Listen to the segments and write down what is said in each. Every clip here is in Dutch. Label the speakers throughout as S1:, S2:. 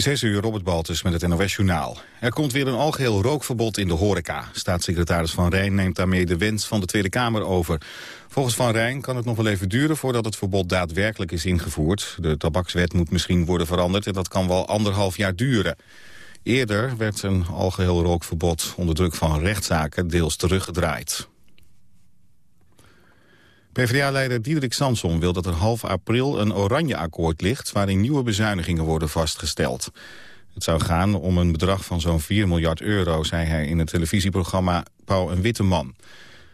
S1: 6 uur, Robert Baltus met het NOS-journaal. Er komt weer een algeheel rookverbod in de horeca. Staatssecretaris Van Rijn neemt daarmee de wens van de Tweede Kamer over. Volgens Van Rijn kan het nog wel even duren voordat het verbod daadwerkelijk is ingevoerd. De tabakswet moet misschien worden veranderd en dat kan wel anderhalf jaar duren. Eerder werd een algeheel rookverbod onder druk van rechtszaken deels teruggedraaid. PvdA-leider Diederik Samson wil dat er half april een oranje akkoord ligt... waarin nieuwe bezuinigingen worden vastgesteld. Het zou gaan om een bedrag van zo'n 4 miljard euro... zei hij in het televisieprogramma Pauw en Witteman.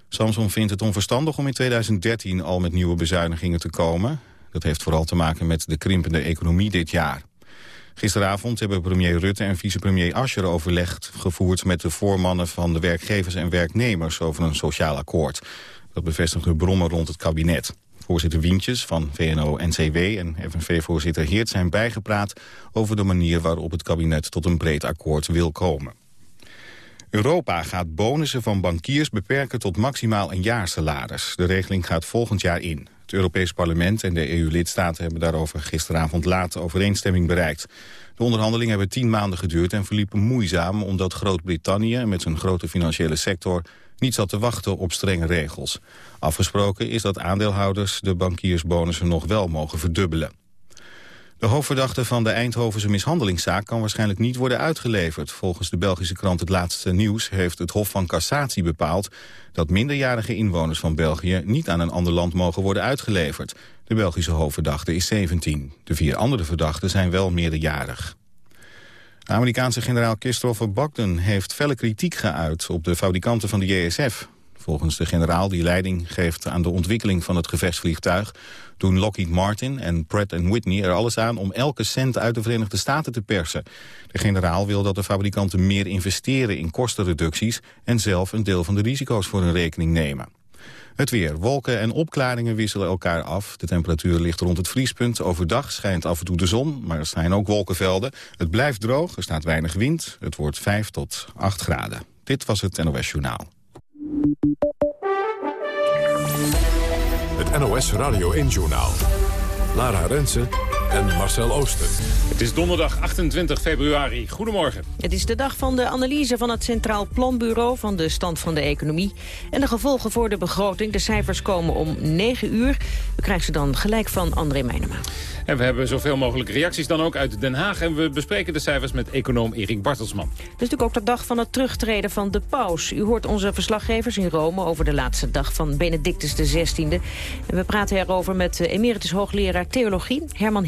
S1: Samson vindt het onverstandig om in 2013 al met nieuwe bezuinigingen te komen. Dat heeft vooral te maken met de krimpende economie dit jaar. Gisteravond hebben premier Rutte en vicepremier Ascher overlegd gevoerd met de voormannen van de werkgevers en werknemers over een sociaal akkoord. Dat bevestigde brommen rond het kabinet. Voorzitter Wientjes van VNO-NCW en FNV-voorzitter Heert zijn bijgepraat over de manier waarop het kabinet tot een breed akkoord wil komen. Europa gaat bonussen van bankiers beperken tot maximaal een jaarsalaris. De regeling gaat volgend jaar in. Het Europees Parlement en de EU-lidstaten hebben daarover gisteravond laat overeenstemming bereikt. De onderhandelingen hebben tien maanden geduurd en verliepen moeizaam omdat Groot-Brittannië met zijn grote financiële sector niet zat te wachten op strenge regels. Afgesproken is dat aandeelhouders de bankiersbonussen nog wel mogen verdubbelen. De hoofdverdachte van de Eindhovense mishandelingszaak kan waarschijnlijk niet worden uitgeleverd. Volgens de Belgische krant Het Laatste Nieuws heeft het Hof van Cassatie bepaald dat minderjarige inwoners van België niet aan een ander land mogen worden uitgeleverd. De Belgische hoofdverdachte is 17. De vier andere verdachten zijn wel meerderjarig. Amerikaanse generaal Christopher Bogdan heeft felle kritiek geuit op de fabrikanten van de JSF. Volgens de generaal die leiding geeft aan de ontwikkeling van het gevechtsvliegtuig... doen Lockheed Martin en Pratt Whitney er alles aan om elke cent uit de Verenigde Staten te persen. De generaal wil dat de fabrikanten meer investeren in kostenreducties... en zelf een deel van de risico's voor hun rekening nemen. Het weer. Wolken en opklaringen wisselen elkaar af. De temperatuur ligt rond het vriespunt. Overdag schijnt af en toe de zon, maar er zijn ook wolkenvelden. Het blijft droog, er staat weinig wind. Het wordt 5 tot 8 graden. Dit was het NOS Journaal.
S2: Het NOS Radio 1 Journaal. Lara Rensen en Marcel Ooster.
S3: Het is donderdag 28 februari. Goedemorgen.
S4: Het is de dag van de analyse van het Centraal Planbureau van de stand van de economie. En de gevolgen voor de begroting. De cijfers komen om 9 uur. We krijgen ze dan gelijk van André Meijnema.
S3: En we hebben zoveel mogelijk reacties dan ook uit Den Haag. En we bespreken de cijfers met econoom Erik Bartelsman.
S4: Het is natuurlijk ook de dag van het terugtreden van de paus. U hoort onze verslaggevers in Rome over de laatste dag van Benedictus XVI. En we praten erover met emeritus hoogleraar theologie Herman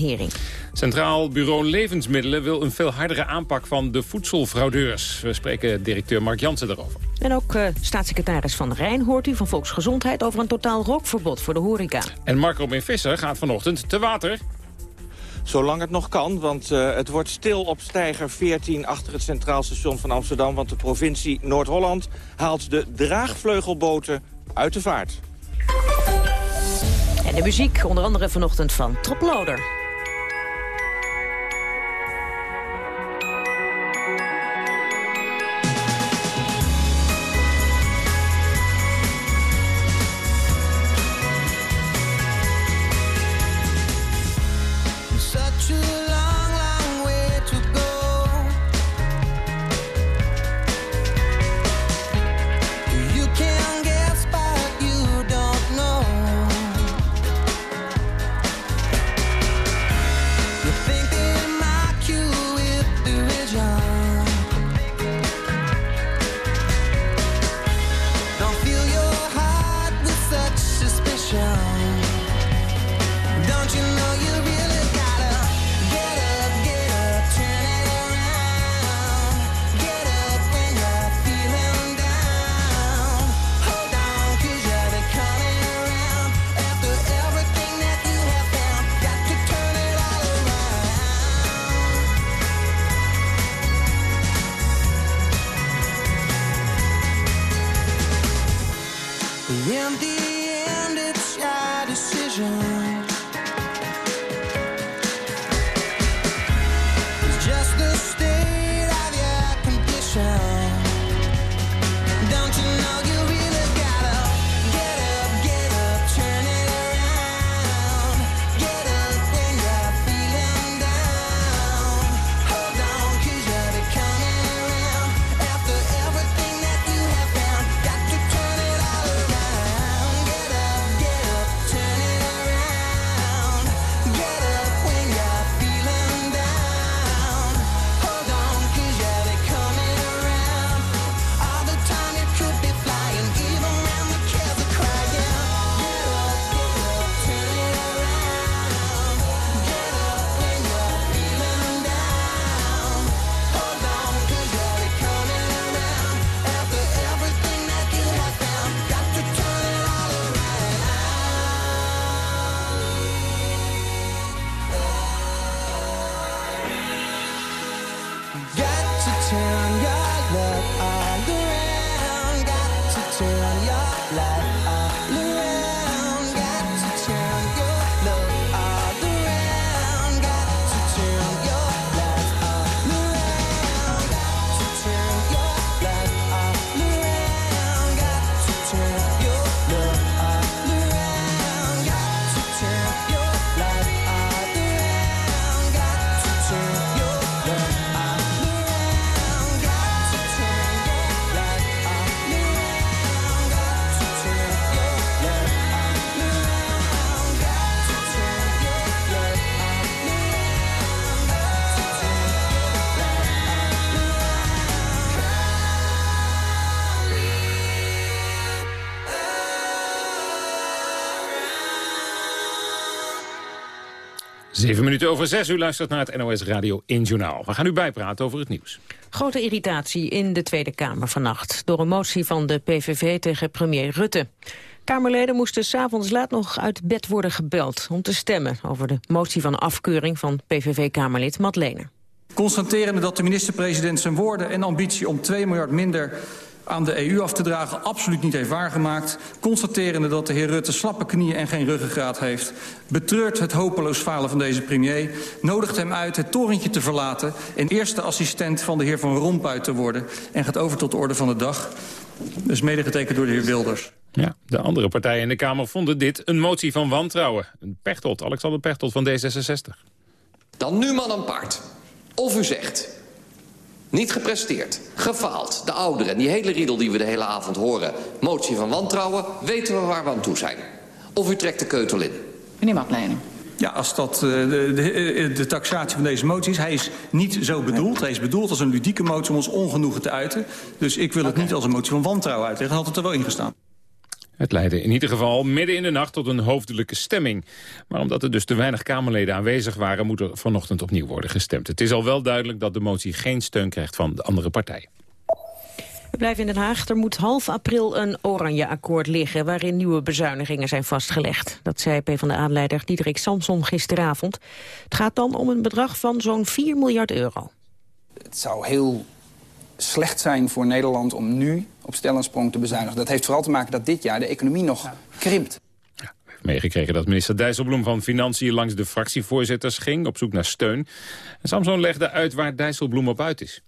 S3: Centraal Bureau Levensmiddelen wil een veel hardere aanpak van de voedselfraudeurs. We spreken directeur Mark Jansen daarover.
S4: En ook uh, staatssecretaris Van Rijn hoort u van Volksgezondheid... over een totaal rookverbod voor de horeca.
S3: En Marco B. Visser gaat vanochtend te water
S5: Zolang het nog kan, want uh, het wordt stil op stijger 14 achter het Centraal Station van Amsterdam. Want de provincie Noord-Holland haalt de draagvleugelboten uit de vaart.
S4: En de muziek, onder andere vanochtend van Troploader.
S3: Zeven minuten over zes, u luistert naar het NOS Radio 1 Journaal. We gaan u bijpraten over het nieuws.
S4: Grote irritatie in de Tweede Kamer vannacht... door een motie van de PVV tegen premier Rutte. Kamerleden moesten s'avonds laat nog uit bed worden gebeld... om te stemmen over de motie van afkeuring van PVV-Kamerlid Madlener.
S6: Constaterende dat de minister-president zijn woorden en ambitie om 2 miljard minder aan de EU af te dragen absoluut niet heeft waargemaakt. Constaterende dat de heer Rutte slappe knieën en geen ruggengraat heeft. Betreurt het hopeloos falen van deze premier. Nodigt hem uit het torentje te verlaten... en eerste assistent van de heer Van Rompuy te worden. En gaat over tot de orde van de dag. Dus medegetekend door de heer Wilders.
S3: Ja, de andere partijen in de Kamer vonden dit een motie van wantrouwen. Een Pechtold, Alexander Pechtold van D66.
S7: Dan nu man een paard. Of u zegt, niet gepresteerd, gefaald, de ouderen... die hele riedel die we de hele avond horen, motie van wantrouwen... weten we waar we aan toe zijn. Of u trekt de keutel in.
S8: Meneer Matlener.
S6: Ja, als dat uh, de, de, de, taxatie van deze motie is. Hij is niet zo bedoeld. Hij is bedoeld als een ludieke motie om ons ongenoegen te uiten. Dus ik wil het okay. niet als een motie van wantrouwen uitleggen. had het er wel in gestaan.
S3: Het leidde in ieder geval midden in de nacht tot een hoofdelijke stemming. Maar omdat er dus te weinig Kamerleden aanwezig waren... moet er vanochtend opnieuw worden gestemd. Het is al wel duidelijk dat de motie geen steun krijgt van de andere partijen.
S4: We blijven in Den Haag. Er moet half april een oranje akkoord liggen... waarin nieuwe bezuinigingen zijn vastgelegd. Dat zei PvdA-leider Diederik Samson gisteravond. Het gaat dan om een bedrag van zo'n 4 miljard euro.
S9: Het zou heel slecht zijn voor Nederland om nu op stel en sprong te bezuinigen. Dat heeft vooral te maken dat dit jaar de economie nog ja. krimpt.
S3: Ja, meegekregen dat minister Dijsselbloem van Financiën langs de fractievoorzitters ging op zoek naar steun. En Samson legde uit waar Dijsselbloem op uit is.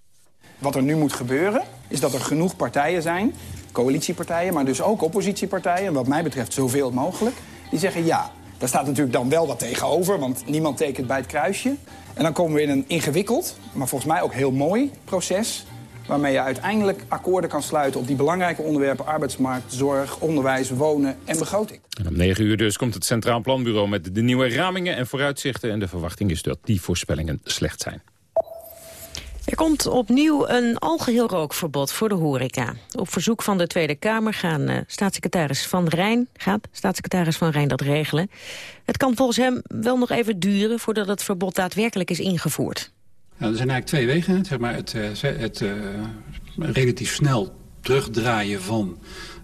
S9: Wat er nu moet gebeuren is dat er genoeg partijen zijn, coalitiepartijen, maar dus ook oppositiepartijen, wat mij betreft zoveel mogelijk, die zeggen ja. Daar staat natuurlijk dan wel wat tegenover, want niemand tekent bij het kruisje. En dan komen we in een ingewikkeld, maar volgens mij ook heel mooi proces waarmee je uiteindelijk akkoorden kan sluiten op die belangrijke onderwerpen... arbeidsmarkt, zorg, onderwijs, wonen en begroting.
S3: En om negen uur dus komt het Centraal Planbureau met de nieuwe ramingen en vooruitzichten... en de verwachting is dat die voorspellingen slecht zijn.
S4: Er komt opnieuw een algeheel rookverbod voor de horeca. Op verzoek van de Tweede Kamer gaan, uh, staatssecretaris Van Rijn, gaat staatssecretaris Van Rijn dat regelen. Het kan volgens hem wel nog even duren voordat het verbod daadwerkelijk is ingevoerd.
S10: Nou, er zijn eigenlijk twee wegen. Zeg maar het, het uh, relatief snel terugdraaien van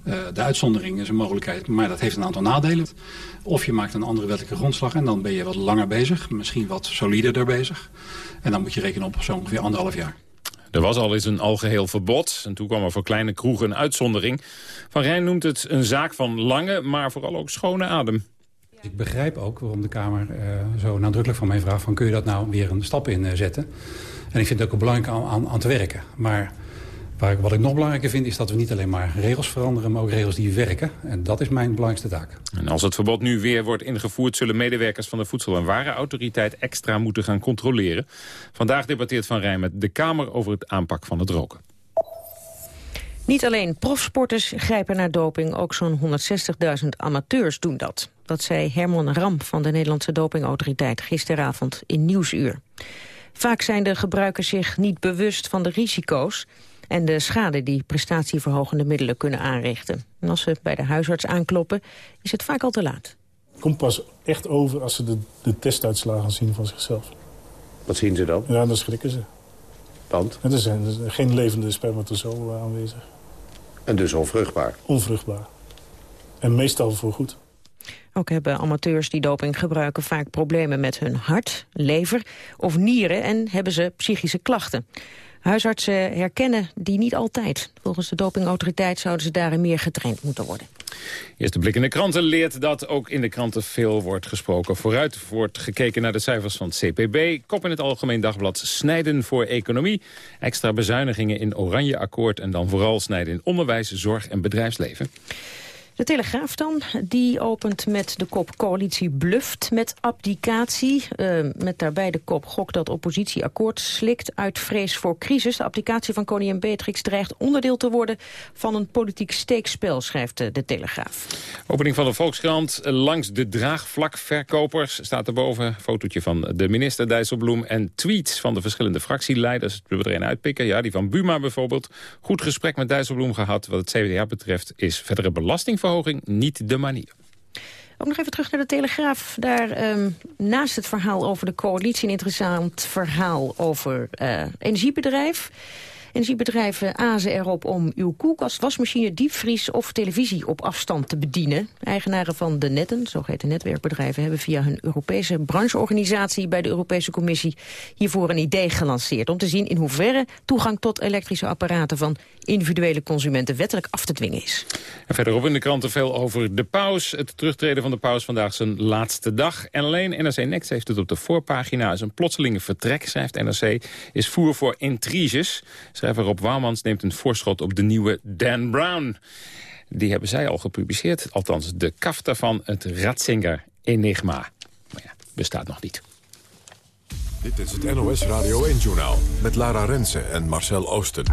S10: uh, de uitzondering is een mogelijkheid, maar dat heeft een aantal nadelen. Of je maakt een andere wettelijke grondslag en dan ben je wat langer bezig, misschien wat solider bezig. En dan moet je rekenen op zo ongeveer anderhalf jaar.
S3: Er was al eens een algeheel verbod en toen kwam er voor kleine kroegen een uitzondering. Van Rijn noemt het een zaak van lange, maar vooral ook schone adem.
S10: Ik begrijp ook waarom de Kamer uh, zo nadrukkelijk van mij vraagt... Van, kun je dat nou weer een stap in uh, zetten? En ik vind het ook belangrijk aan, aan, aan te werken. Maar waar ik, wat ik nog belangrijker vind is dat we niet alleen maar regels veranderen... maar ook regels die werken. En dat is mijn belangrijkste taak.
S3: En als het verbod nu weer wordt ingevoerd... zullen medewerkers van de Voedsel- en Warenautoriteit extra moeten gaan controleren. Vandaag debatteert Van Rijn met de Kamer over het aanpak van het roken.
S4: Niet alleen profsporters grijpen naar doping, ook zo'n 160.000 amateurs doen dat. Dat zei Herman Ram van de Nederlandse dopingautoriteit gisteravond in Nieuwsuur. Vaak zijn de gebruikers zich niet bewust van de risico's en de schade die prestatieverhogende middelen kunnen aanrichten. En als ze bij de huisarts aankloppen, is het vaak al te laat.
S11: Het komt pas echt over als ze de, de testuitslagen zien van zichzelf.
S12: Wat zien ze dan?
S11: Ja, dan schrikken ze.
S12: Want?
S11: Er zijn geen levende spermatozoen aanwezig.
S12: En dus onvruchtbaar?
S11: Onvruchtbaar. En meestal voorgoed.
S4: Ook hebben amateurs die doping gebruiken vaak problemen met hun hart, lever of nieren en hebben ze psychische klachten. Huisartsen herkennen die niet altijd. Volgens de dopingautoriteit zouden ze daarin meer getraind moeten worden.
S3: Eerste blik in de kranten leert dat ook in de kranten veel wordt gesproken. Vooruit wordt gekeken naar de cijfers van het CPB. Kop in het Algemeen Dagblad snijden voor economie. Extra bezuinigingen in oranje akkoord en dan vooral snijden in onderwijs, zorg en bedrijfsleven.
S4: De Telegraaf dan, die opent met de kop coalitie bluft met abdicatie. Uh, met daarbij de kop gok dat oppositie akkoord slikt uit vrees voor crisis. De abdicatie van koningin Beatrix dreigt onderdeel te worden van een politiek steekspel, schrijft de Telegraaf.
S3: Opening van de Volkskrant. Langs de draagvlakverkopers staat erboven. Fotootje van de minister Dijsselbloem en tweets van de verschillende fractieleiders. We er een uitpikken. Ja, die van Buma bijvoorbeeld. Goed gesprek met Dijsselbloem gehad. Wat het CDA betreft is verdere belasting niet de manier.
S4: Ook nog even terug naar de Telegraaf. Daar ehm, naast het verhaal over de coalitie... een interessant verhaal over uh, energiebedrijf. Energiebedrijven azen erop om uw koelkast, wasmachine, diepvries of televisie op afstand te bedienen. Eigenaren van de netten, zogeheten netwerkbedrijven, hebben via hun Europese brancheorganisatie bij de Europese Commissie hiervoor een idee gelanceerd. Om te zien in hoeverre toegang tot elektrische apparaten van individuele consumenten wettelijk af te dwingen is.
S3: En verderop in de kranten veel over de paus. Het terugtreden van de paus vandaag zijn laatste dag. En alleen NRC Next heeft het op de voorpagina. Is een plotselinge vertrek, schrijft NRC, is voer voor intriges. Schrijver Rob Wouwmans neemt een voorschot op de nieuwe Dan Brown. Die hebben zij al gepubliceerd. Althans, de kaft daarvan, het Ratzinger Enigma. Maar ja, bestaat nog niet.
S2: Dit is het NOS Radio 1-journaal met Lara Rensen en Marcel Oosten.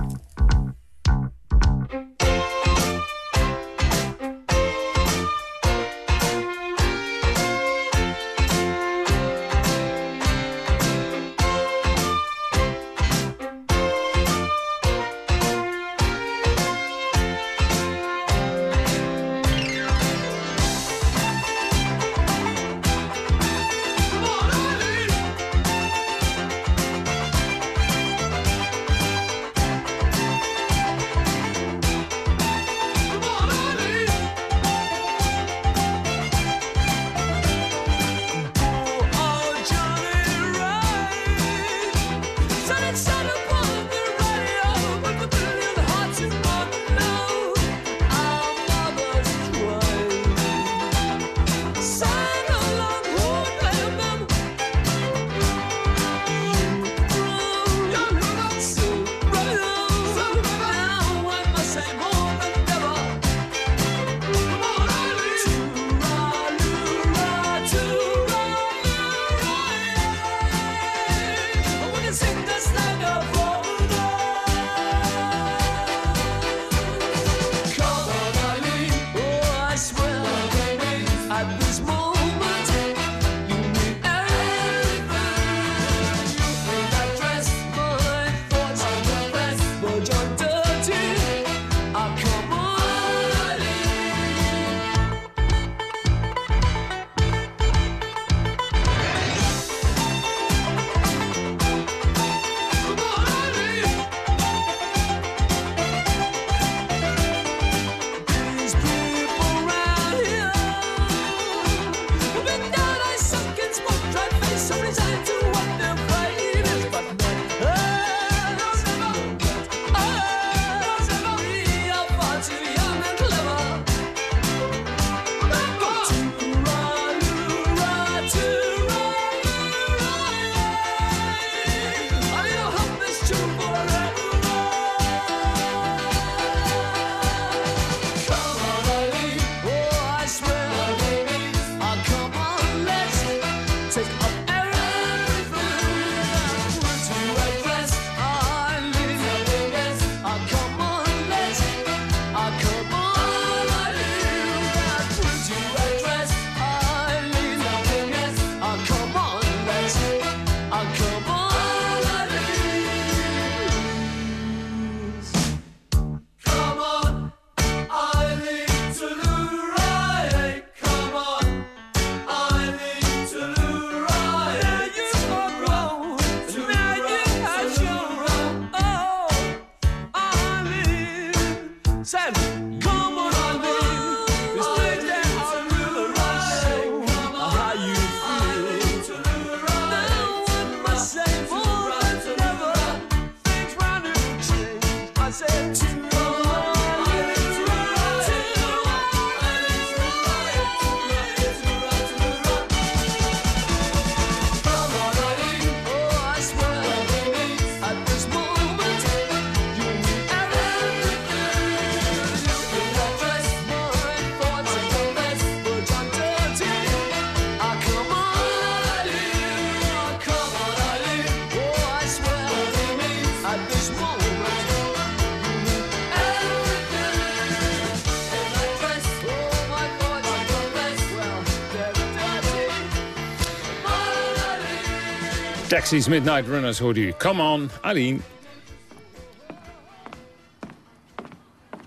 S3: Taxis Midnight Runners hoort u. Come on, Aline.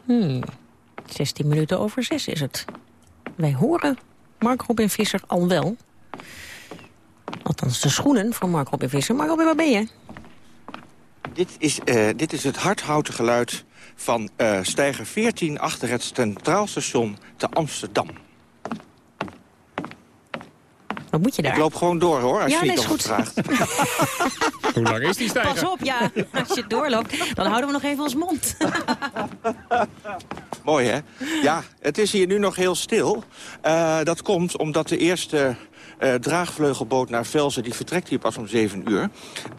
S4: Hmm, 16 minuten over 6 is het. Wij horen Mark Robin Visser al wel. Althans, de schoenen van Mark Robin Visser. Mark Robin, waar ben je?
S5: Dit is, uh, dit is het hardhouten geluid van uh, stijger 14 achter het centraalstation te Amsterdam.
S4: Wat moet je daar?
S5: Ik loop gewoon door, hoor, als
S4: ja,
S5: je
S4: nee, goed.
S5: vraagt.
S3: Hoe lang is die stijger?
S4: Pas op, ja. Als je doorloopt, dan houden we nog even ons mond.
S5: Mooi, hè? Ja, het is hier nu nog heel stil. Uh, dat komt omdat de eerste uh, draagvleugelboot naar Velzen... die vertrekt hier pas om 7 uur.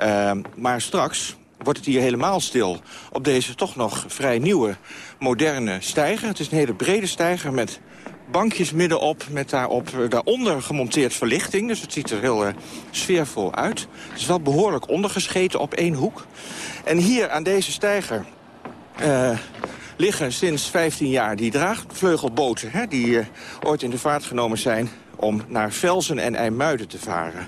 S5: Uh, maar straks wordt het hier helemaal stil. Op deze toch nog vrij nieuwe, moderne stijger. Het is een hele brede stijger met bankjes middenop... met daarop, daaronder gemonteerd verlichting. Dus het ziet er heel uh, sfeervol uit. Het is wel behoorlijk ondergescheten op één hoek. En hier aan deze stijger... Uh, liggen sinds 15 jaar die draagvleugelboten... Hè, die ooit in de vaart genomen zijn om naar Velzen en IJmuiden te varen.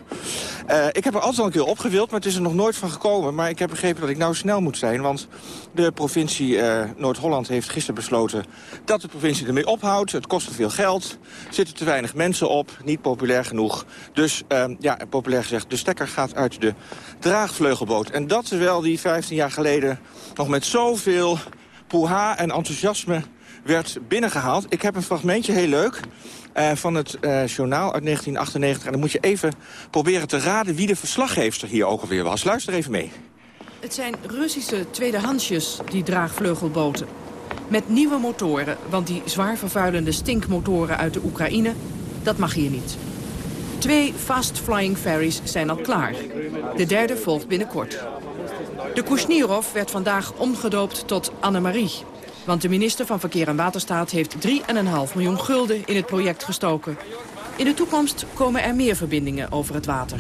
S5: Uh, ik heb er altijd al een keer opgewild, maar het is er nog nooit van gekomen. Maar ik heb begrepen dat ik nou snel moet zijn. Want de provincie uh, Noord-Holland heeft gisteren besloten... dat de provincie ermee ophoudt. Het kost te veel geld. Zitten te weinig mensen op. Niet populair genoeg. Dus, uh, ja, populair gezegd, de stekker gaat uit de draagvleugelboot. En dat terwijl die 15 jaar geleden nog met zoveel poeha en enthousiasme werd binnengehaald. Ik heb een fragmentje, heel leuk, uh, van het uh, journaal uit 1998. En dan moet je even proberen te raden wie de verslaggeefster hier ook alweer was. Luister even mee.
S8: Het zijn Russische tweedehandsjes, die draagvleugelboten. Met nieuwe motoren, want die zwaar vervuilende stinkmotoren uit de Oekraïne... dat mag hier niet. Twee fast-flying ferries zijn al klaar. De derde volgt binnenkort. De Kushnirov werd vandaag omgedoopt tot Annemarie. Want de minister van Verkeer en Waterstaat heeft 3,5 miljoen gulden in het project gestoken. In de toekomst komen er meer verbindingen over het water.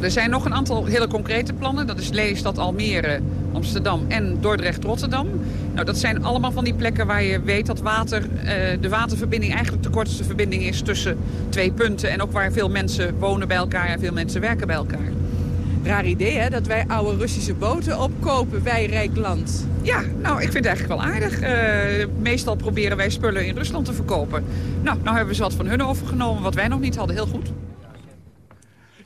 S13: Er zijn nog een aantal hele concrete plannen. Dat is Leestad, Almere, Amsterdam en Dordrecht-Rotterdam. Nou, dat zijn allemaal van die plekken waar je weet dat water, uh, de waterverbinding eigenlijk de kortste verbinding is tussen twee punten. En ook waar veel mensen wonen bij elkaar en veel mensen werken bij elkaar.
S14: Raar idee, hè? Dat wij oude Russische boten opkopen, wij rijk land.
S13: Ja, nou, ik vind het eigenlijk wel aardig. Uh, meestal proberen wij spullen in Rusland te verkopen. Nou, nou hebben we ze wat van hun overgenomen, wat wij nog niet hadden. Heel goed.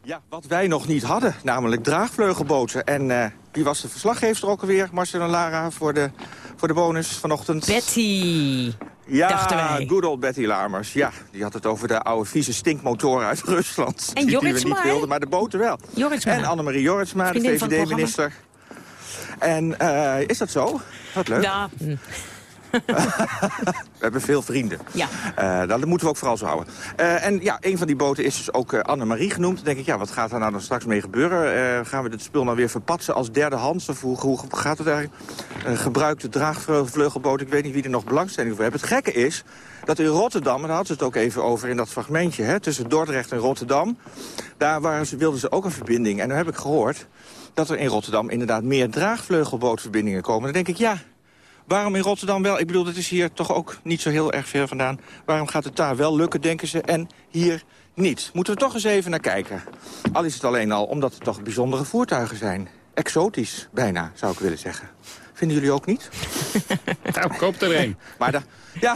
S5: Ja, wat wij nog niet hadden, namelijk draagvleugelboten. En uh, wie was de verslaggever ook alweer, Marcel en Lara, voor de, voor de bonus vanochtend?
S4: Betty.
S5: Ja, good old Betty Lamers. Ja, die had het over de oude vieze stinkmotoren uit Rusland.
S4: En
S5: die, die we niet wilden, maar de boten wel.
S4: Jorritsma.
S5: En Annemarie Jorritsma, de
S4: Vriendin het
S5: VVD-minister. En uh, is dat zo? Wat leuk.
S4: Ja.
S5: we hebben veel vrienden.
S4: Ja.
S5: Uh, dat moeten we ook vooral zo houden. Uh, en ja, een van die boten is dus ook Annemarie genoemd. Dan denk ik, ja, wat gaat er nou dan straks mee gebeuren? gaan we dit spul nou weer verpatsen als derdehands? Of hoe, hoe gaat het eigenlijk? Een gebruikte draagvleugelboot, ik weet niet wie er nog belangstelling voor heeft. Het gekke is dat in Rotterdam, en daar hadden ze het ook even over in dat fragmentje... Hè, tussen Dordrecht en Rotterdam, daar waren ze, wilden ze ook een verbinding. En nu heb ik gehoord dat er in Rotterdam inderdaad meer draagvleugelbootverbindingen komen. Dan denk ik, ja, Waarom in Rotterdam wel? Ik bedoel, dat is hier toch ook niet zo heel erg ver vandaan. Waarom gaat het daar wel lukken, denken ze, en hier niet? Moeten we toch eens even naar kijken. Al is het alleen al omdat het toch bijzondere voertuigen zijn. Exotisch, bijna, zou ik willen zeggen. Vinden jullie ook niet?
S3: Nou, koop er een.
S5: Maar da, ja,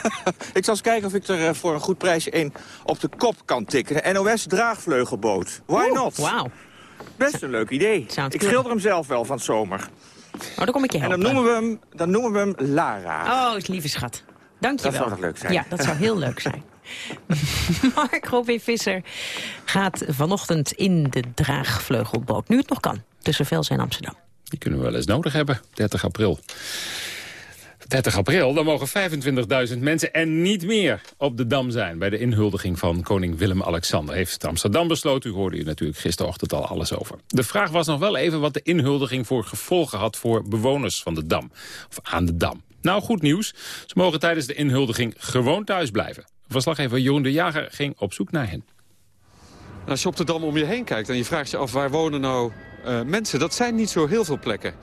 S5: ik zal eens kijken of ik er uh, voor een goed prijsje een op de kop kan tikken. Een NOS draagvleugelboot. Why
S4: Oeh,
S5: not?
S4: Wauw.
S5: Best een leuk idee.
S4: Sounds
S5: Ik schilder hem zelf wel van het zomer.
S4: Oh, dan kom ik je
S5: En
S4: helpen.
S5: dan noemen we hem, dan noemen we hem Lara.
S4: Oh, lieve schat. Dank je
S5: Dat
S4: wel.
S5: zou toch leuk zijn?
S4: Ja, dat zou heel leuk zijn. Mark Robin Visser gaat vanochtend in de draagvleugelboot. Nu het nog kan, tussen Velsen en Amsterdam.
S3: Die kunnen we wel eens nodig hebben, 30 april. 30 april, dan mogen 25.000 mensen en niet meer op de Dam zijn... bij de inhuldiging van koning Willem-Alexander. Heeft Amsterdam besloten, u hoorde u natuurlijk gisterochtend al alles over. De vraag was nog wel even wat de inhuldiging voor gevolgen had... voor bewoners van de Dam, of aan de Dam. Nou, goed nieuws. Ze mogen tijdens de inhuldiging gewoon thuis blijven. Verslaggever Jeroen de Jager ging op zoek naar hen.
S15: Als je op de Dam om je heen kijkt en je vraagt je af waar wonen nou uh, mensen... dat zijn niet zo heel veel plekken.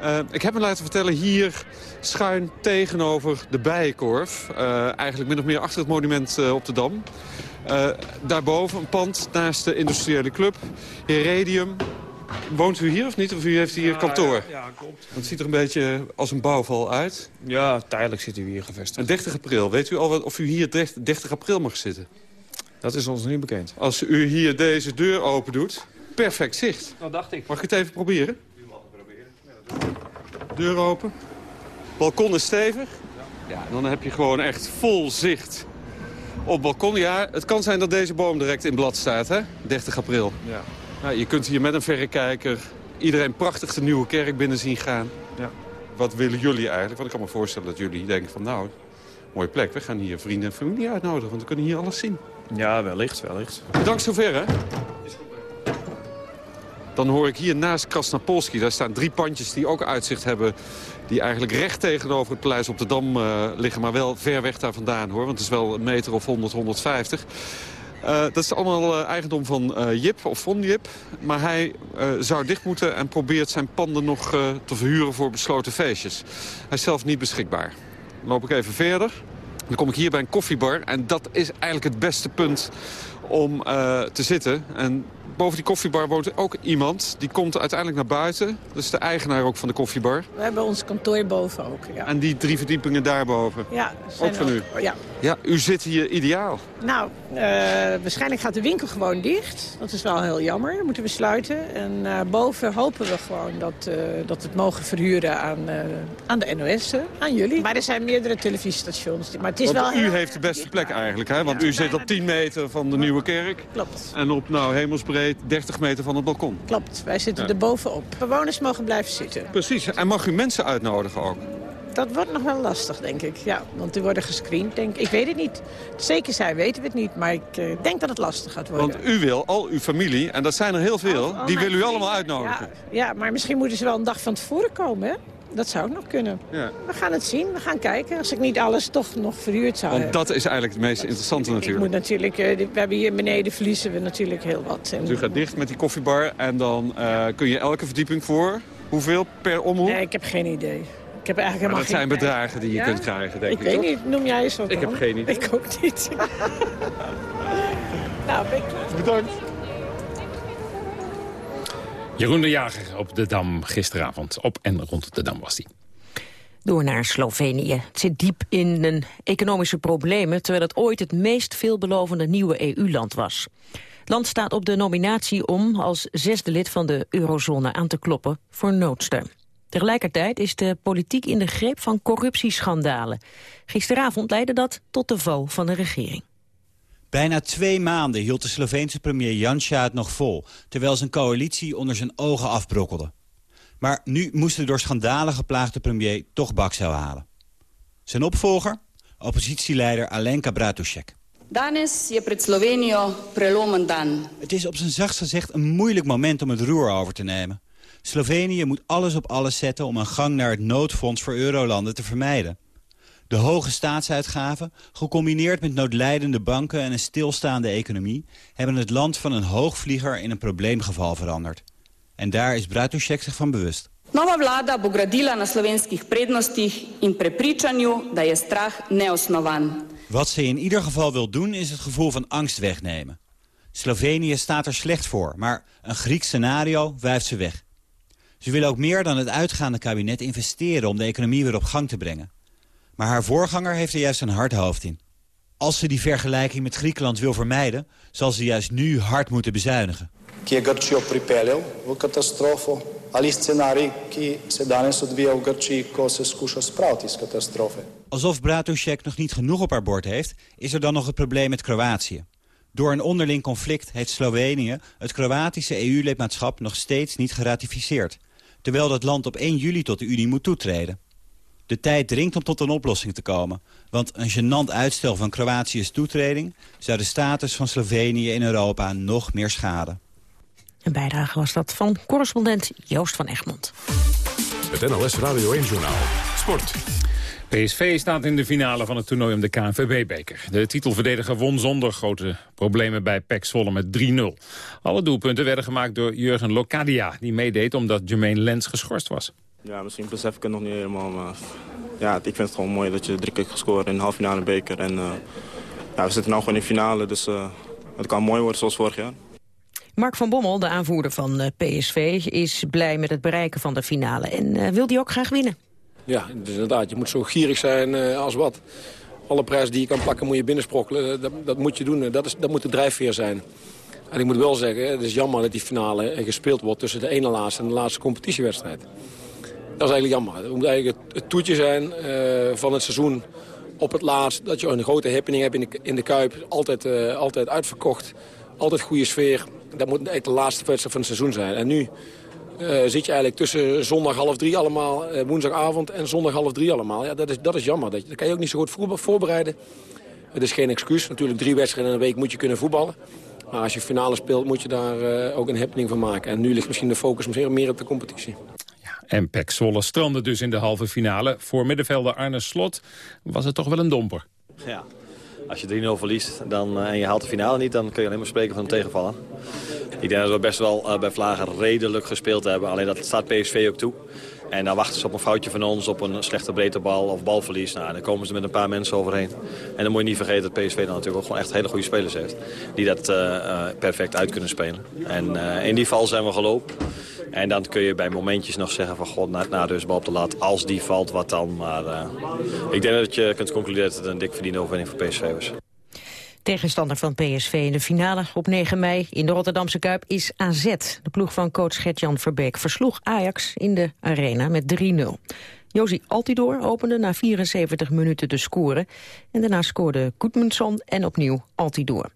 S15: Uh, ik heb me laten vertellen hier schuin tegenover de Bijenkorf. Uh, eigenlijk min of meer achter het monument op de Dam. daarboven een pand naast de industriële club. Heredium. Woont u hier of niet? Of u heeft hier kantoor?
S16: Ja, ja, klopt.
S15: Het ziet er een beetje als een bouwval uit.
S16: Ja, tijdelijk zit u hier gevestigd.
S15: En 30 april, weet u al wat, of u hier 30 april mag zitten?
S16: Dat is ons niet bekend.
S15: Als u hier deze deur open doet, perfect zicht.
S16: Dat dacht ik.
S15: Mag ik het even proberen? U mag het proberen. Deur open. Balkon is stevig. Ja, dan heb je gewoon echt vol zicht op balkon. Ja, het kan zijn dat deze boom direct in blad staat, hè? 30 april.
S16: Ja.
S15: Nou, je kunt hier met een verrekijker iedereen prachtig de nieuwe kerk binnen zien gaan.
S16: Ja.
S15: Wat willen jullie eigenlijk? Want ik kan me voorstellen dat jullie denken van... nou, mooie plek, we gaan hier vrienden en familie uitnodigen... want we kunnen hier alles zien.
S16: Ja, wellicht, wellicht.
S15: Bedankt zover, hè? Dan hoor ik hier naast Krasnapolski, daar staan drie pandjes die ook uitzicht hebben... die eigenlijk recht tegenover het Paleis op de Dam uh, liggen... maar wel ver weg daar vandaan, hoor. Want het is wel een meter of 100, 150. Uh, dat is allemaal uh, eigendom van Jip, of van Jip. Maar hij zou dicht moeten en probeert zijn panden nog te verhuren voor besloten feestjes. Hij is zelf niet beschikbaar. Dan loop ik even verder. Dan kom ik hier bij een koffiebar. En dat is eigenlijk het beste punt om te zitten. En boven die koffiebar woont ook iemand. Die komt uiteindelijk naar buiten. Dat is de eigenaar ook van de koffiebar.
S17: We hebben ons kantoor boven ook, ja.
S15: En die drie verdiepingen daarboven?
S17: Ja.
S15: Ook van u?
S17: Ja.
S15: Ja, u zit hier ideaal.
S17: Nou, uh, waarschijnlijk gaat de winkel gewoon dicht. Dat is wel heel jammer. Dat moeten we sluiten. En uh, boven hopen we gewoon dat, uh, dat we het mogen verhuren aan, aan de NOS, aan jullie. Maar er zijn meerdere televisiestations. Maar het is
S15: Want
S17: wel
S15: u heeft de beste plek eigenlijk, hè? Want ja. u zit op 10 meter van de Nieuwe Kerk.
S17: Klopt.
S15: En op, nou, hemelsbreed 30 meter van het balkon.
S17: Klopt. Wij zitten ja. er bovenop. Bewoners mogen blijven zitten.
S15: Precies. En mag u mensen uitnodigen ook?
S17: Dat wordt nog wel lastig, denk ik. Ja, want die worden gescreend, denk ik. Ik weet het niet. Zeker zijn weten we het niet, maar ik uh, denk dat het lastig gaat worden.
S15: Want u wil, al uw familie, en dat zijn er heel veel, die wil u allemaal uitnodigen.
S17: Ja, ja, maar misschien moeten ze wel een dag van tevoren komen, hè? Dat zou ook nog kunnen.
S15: Ja.
S17: We gaan het zien, we gaan kijken. Als ik niet alles toch nog verhuurd zou
S15: Want
S17: hebben.
S15: dat is eigenlijk het meest interessante natuurlijk.
S17: Ik moet natuurlijk uh, we hebben hier beneden verliezen we natuurlijk heel wat.
S15: Dus u gaat dicht met die koffiebar en dan uh, kun je elke verdieping voor... Hoeveel per omhoek?
S17: Nee, ik heb geen idee. Ik heb eigenlijk
S15: maar dat zijn bedragen die je
S17: ja?
S15: kunt krijgen, denk
S17: ik.
S15: Ik
S17: weet
S15: toch?
S17: niet, noem jij eens wat
S15: Ik
S17: dan?
S15: heb geen idee.
S17: Ik ook niet. nou, ben ik klaar.
S15: Bedankt.
S3: Jeroen de Jager op de Dam gisteravond. Op en rond de Dam was hij.
S4: Door naar Slovenië. Het zit diep in een economische problemen... terwijl het ooit het meest veelbelovende nieuwe EU-land was. Het land staat op de nominatie om als zesde lid van de eurozone aan te kloppen voor noodsteun. Tegelijkertijd is de politiek in de greep van corruptieschandalen. Gisteravond leidde dat tot de val van de regering.
S18: Bijna twee maanden hield de Sloveense premier Janša het nog vol... terwijl zijn coalitie onder zijn ogen afbrokkelde. Maar nu moest de door schandalen geplaagde premier toch bakcel halen. Zijn opvolger? Oppositieleider Alenka Bratušek.
S19: Danes je pred Slovenijo prelomen dan.
S18: Het is op zijn zachtst gezegd een moeilijk moment om het roer over te nemen. Slovenië moet alles op alles zetten om een gang naar het noodfonds voor eurolanden te vermijden. De hoge staatsuitgaven, gecombineerd met noodlijdende banken en een stilstaande economie... hebben het land van een hoogvlieger in een probleemgeval veranderd. En daar is Bratušek zich van bewust.
S19: Nova vlada bo gradila na slovenskih prednostih in prepričanju da je strah neosnovan.
S18: Wat ze in ieder geval wil doen is het gevoel van angst wegnemen. Slovenië staat er slecht voor, maar een Grieks scenario wuift ze weg. Ze willen ook meer dan het uitgaande kabinet investeren om de economie weer op gang te brengen. Maar haar voorganger heeft er juist een hard hoofd in. Als ze die vergelijking met Griekenland wil vermijden, zal ze juist nu hard moeten bezuinigen.
S20: je Grčijo pripeljal v katastrofo, ali scenarij, ki se danes odvija v Grčiji, ko se skuša spraviti iz katastrofe.
S18: Alsof Bratušek nog niet genoeg op haar bord heeft, is er dan nog het probleem met Kroatië. Door een onderling conflict heeft Slovenië het Kroatische EU-lidmaatschap nog steeds niet geratificeerd. Terwijl dat land op 1 juli tot de Unie moet toetreden. De tijd dringt om tot een oplossing te komen. Want een gênant uitstel van Kroatië's toetreding... zou de status van Slovenië in Europa nog meer schaden.
S4: Een bijdrage was dat van correspondent Joost van Egmond.
S2: Het NLS Radio 1-journaal. Sport.
S3: PSV staat in de finale van het toernooi om de KNVB-beker. De titelverdediger won zonder grote problemen bij PEC Zwolle met 3-0. Alle doelpunten werden gemaakt door Jurgen Locadia... die meedeed omdat Jermaine Lens geschorst was.
S21: Ja, misschien besef ik het nog niet helemaal, maar ja, ik vind het gewoon mooi dat je drie keer gescoord in de halve finale beker. En uh, ja, we zitten nu gewoon in de finale, dus uh, het kan mooi worden zoals vorig jaar.
S4: Mark van Bommel, de aanvoerder van eh, PSV, is blij met het bereiken van de finale. En uh, wil die ook graag winnen?
S22: Ja, inderdaad. Je moet zo gierig zijn uh, als wat.
S23: alle prijzen die je kan pakken moet je binnensprokkelen. Dat, dat moet je doen. Dat, is, dat moet de drijfveer zijn. En ik moet wel zeggen, het is jammer dat die finale gespeeld wordt... tussen de ene laatste en de laatste competitiewedstrijd. Dat is eigenlijk jammer. Het moet eigenlijk het, toetje zijn van het seizoen op het laatst. Dat je een grote happening hebt in de, Kuip. Altijd, altijd uitverkocht. Altijd goede sfeer. Dat moet eigenlijk de laatste wedstrijd van het seizoen zijn. En nu uh, zit je eigenlijk tussen zondag half drie allemaal, uh, woensdagavond en zondag half drie allemaal. Ja, dat is, dat is jammer. Dat, dat kan je ook niet zo goed voorbereiden. Het is geen excuus. Natuurlijk drie wedstrijden in een week moet je kunnen voetballen. Maar als je finale speelt moet je daar uh, ook een happening van maken. En nu ligt misschien de focus meer, meer op de competitie.
S3: En Pek Zwolle strandde dus in de halve finale. Voor middenvelder Arne Slot was het toch wel een domper.
S22: Ja, als je 3-0 verliest dan, uh, en je haalt de finale niet... dan kun je alleen maar spreken van een tegenvaller. Ik denk dat we best wel uh, bij Vlagen redelijk gespeeld hebben. Alleen dat staat PSV ook toe. En dan wachten ze op een foutje van ons, op een slechte breedte bal of balverlies. Nou, dan komen ze met een paar mensen overheen. En dan moet je niet vergeten dat PSV dan natuurlijk ook gewoon echt hele goede spelers heeft. Die dat uh, uh, perfect uit kunnen spelen. En uh, in die val zijn we gelopen. En dan kun je bij momentjes nog zeggen van god, na, na dus bal op de lat. Als die valt, wat dan? Maar ik denk dat je kunt concluderen dat het een dik verdiende overwinning voor PSV was.
S4: Tegenstander van PSV in de finale op 9 mei in de Rotterdamse Kuip is AZ. De ploeg van coach Gert-Jan Verbeek versloeg Ajax in de arena met 3-0. Josie Altidor opende na 74 minuten de score. En daarna scoorde Goedmundsson en opnieuw Altidor.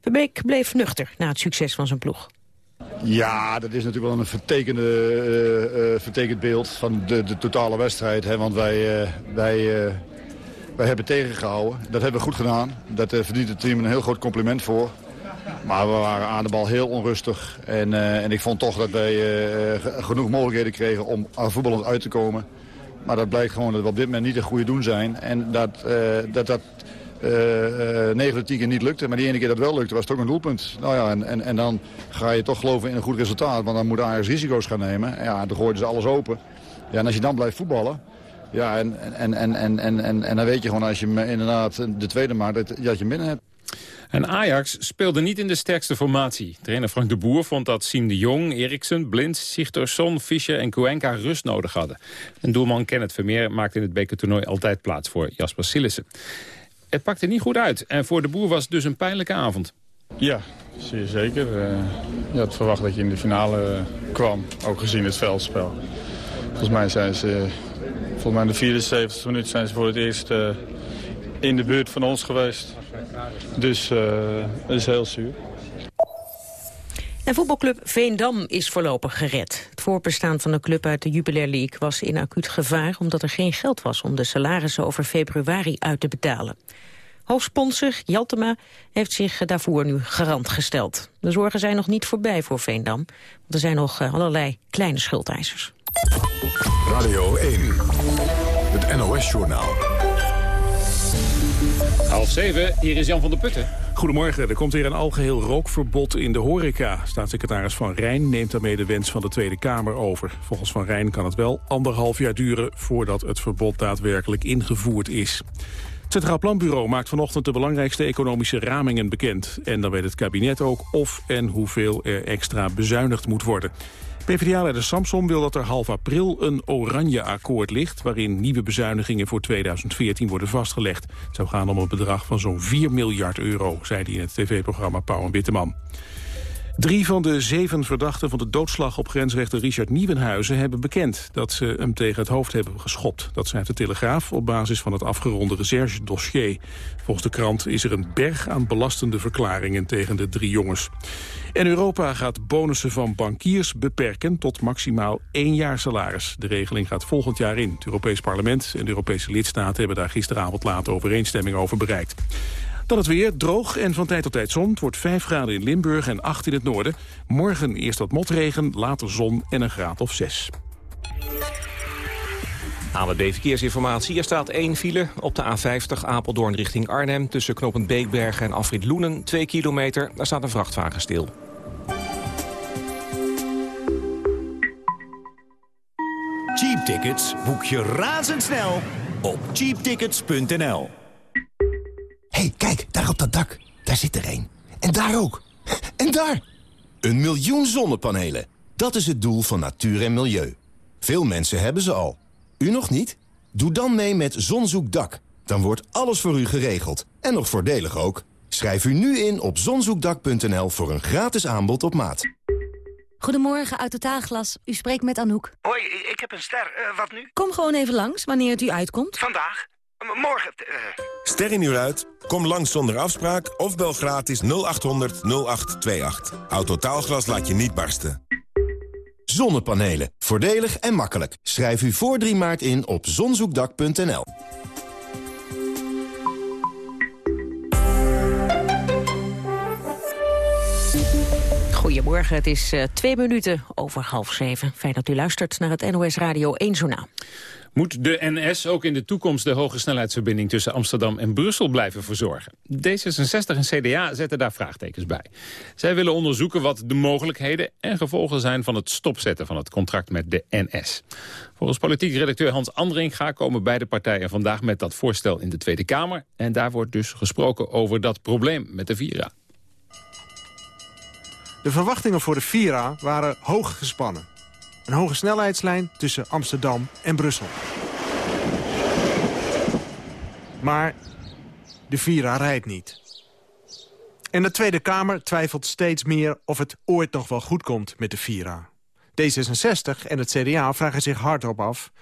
S4: Verbeek bleef nuchter na het succes van zijn ploeg.
S24: Ja, dat is natuurlijk wel een vertekende, uh, uh, vertekend beeld van de, de totale wedstrijd. Hè? Want wij... Uh, wij wij hebben tegengehouden. Dat hebben we goed gedaan. Dat uh, verdient het team een heel groot compliment voor. Maar we waren aan de bal heel onrustig. En, uh, en ik vond toch dat wij uh, genoeg mogelijkheden kregen om aan voetballend uit te komen. Maar dat blijkt gewoon dat we op dit moment niet een goede doen zijn. En dat dat, dat 9 of 10 keer niet lukte. Maar die ene keer dat wel lukte was toch een doelpunt. Nou ja, en, en, en dan ga je toch geloven in een goed resultaat. Want dan moet Ajax risico's gaan nemen. En ja, dan gooiden ze alles open. Ja, en als je dan blijft voetballen... Ja, en, en, en, en, en, en, en dan weet je gewoon als je inderdaad de tweede maakt dat, dat je binnen hebt.
S3: En Ajax speelde niet in de sterkste formatie. Trainer Frank de Boer vond dat Siem de Jong, Eriksen, Blind, Sigtorsson, Fischer en Cuenca rust nodig hadden. En doelman Kenneth Vermeer maakte in het bekertoernooi altijd plaats voor Jasper Sillissen. Het pakte niet goed uit en voor de Boer was het dus een pijnlijke avond.
S25: Ja, zeer zeker. Uh, je had verwacht dat je in de finale kwam, ook gezien het veldspel. Volgens mij zijn ze Volgens mij in de 74 minuut zijn ze voor het eerst uh, in de buurt van ons geweest. Dus uh, dat is heel zuur.
S4: En voetbalclub Veendam is voorlopig gered. Het voorbestaan van de club uit de Jubilair League was in acuut gevaar... omdat er geen geld was om de salarissen over februari uit te betalen. Hoofdsponsor Jaltema heeft zich daarvoor nu garant gesteld. De zorgen zijn nog niet voorbij voor Veendam. Want er zijn nog uh, allerlei kleine schuldeisers.
S2: Radio 1, het NOS-journaal.
S3: Half zeven, hier is Jan van der Putten.
S26: Goedemorgen, er komt weer een algeheel rookverbod in de horeca. Staatssecretaris Van Rijn neemt daarmee de wens van de Tweede Kamer over. Volgens Van Rijn kan het wel anderhalf jaar duren voordat het verbod daadwerkelijk ingevoerd is. Het Centraal Planbureau maakt vanochtend de belangrijkste economische ramingen bekend. En dan weet het kabinet ook of en hoeveel er extra bezuinigd moet worden. PvdA-leider Samson wil dat er half april een oranje akkoord ligt... waarin nieuwe bezuinigingen voor 2014 worden vastgelegd. Het zou gaan om een bedrag van zo'n 4 miljard euro, zei hij in het tv-programma Pauw en Witteman. Drie van de zeven verdachten van de doodslag op grensrechter Richard Nieuwenhuizen hebben bekend dat ze hem tegen het hoofd hebben geschopt. Dat schrijft de Telegraaf op basis van het afgeronde recherche-dossier. Volgens de krant is er een berg aan belastende verklaringen tegen de drie jongens. En Europa gaat bonussen van bankiers beperken tot maximaal één jaar salaris. De regeling gaat volgend jaar in. Het Europees Parlement en de Europese lidstaten hebben daar gisteravond laat overeenstemming over bereikt. Dan het weer, droog en van tijd tot tijd zon. Het wordt 5 graden in Limburg en 8 in het noorden. Morgen eerst wat motregen, later zon en een graad of 6.
S27: AWB Verkeersinformatie. Er staat één file op de A50 Apeldoorn richting Arnhem... tussen knooppunt Beekbergen en Afrit Loenen, 2 kilometer. Daar staat een vrachtwagen stil.
S28: Cheap tickets boek je razendsnel op cheaptickets.nl
S29: hey, kijk, daar op dat dak. Daar zit er één. En daar ook. En daar!
S28: Een miljoen zonnepanelen. Dat is het doel van natuur en milieu. Veel mensen hebben ze al. U nog niet? Doe dan mee met Zonzoekdak. Dan wordt alles voor u geregeld. En nog voordelig ook. Schrijf u nu in op zonzoekdak.nl voor een gratis aanbod op maat.
S30: Goedemorgen, uit Totaalglas. U spreekt met Anouk.
S31: Hoi, ik heb een ster. Uh, wat nu?
S30: Kom gewoon even langs, wanneer het u uitkomt.
S31: Vandaag? Morgen? Uh...
S32: Ster in uur uit? Kom langs zonder afspraak of bel gratis 0800 0828. Autotaalglas laat je niet barsten.
S28: Zonnepanelen. Voordelig en makkelijk. Schrijf u voor 3 maart in op zonzoekdak.nl.
S4: Goedemorgen, het is uh, twee minuten over half zeven. Fijn dat u luistert naar het NOS Radio 1 Journaal.
S3: Moet de NS ook in de toekomst de hoge snelheidsverbinding tussen Amsterdam en Brussel blijven verzorgen? D66 en CDA zetten daar vraagtekens bij. Zij willen onderzoeken wat de mogelijkheden en gevolgen zijn van het stopzetten van het contract met de NS. Volgens politiek redacteur Hans Andringa komen beide partijen vandaag met dat voorstel in de Tweede Kamer. En daar wordt dus gesproken over dat probleem met de Vira.
S33: De verwachtingen voor de Vira waren hoog gespannen. Een hoge snelheidslijn tussen Amsterdam en Brussel. Maar de Vira rijdt niet. En de Tweede Kamer twijfelt steeds meer of het ooit nog wel goed komt met de Vira. D66 en het CDA vragen zich hardop af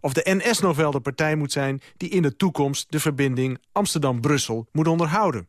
S33: of de NS nog wel de partij moet zijn... die in de toekomst de verbinding Amsterdam-Brussel moet onderhouden.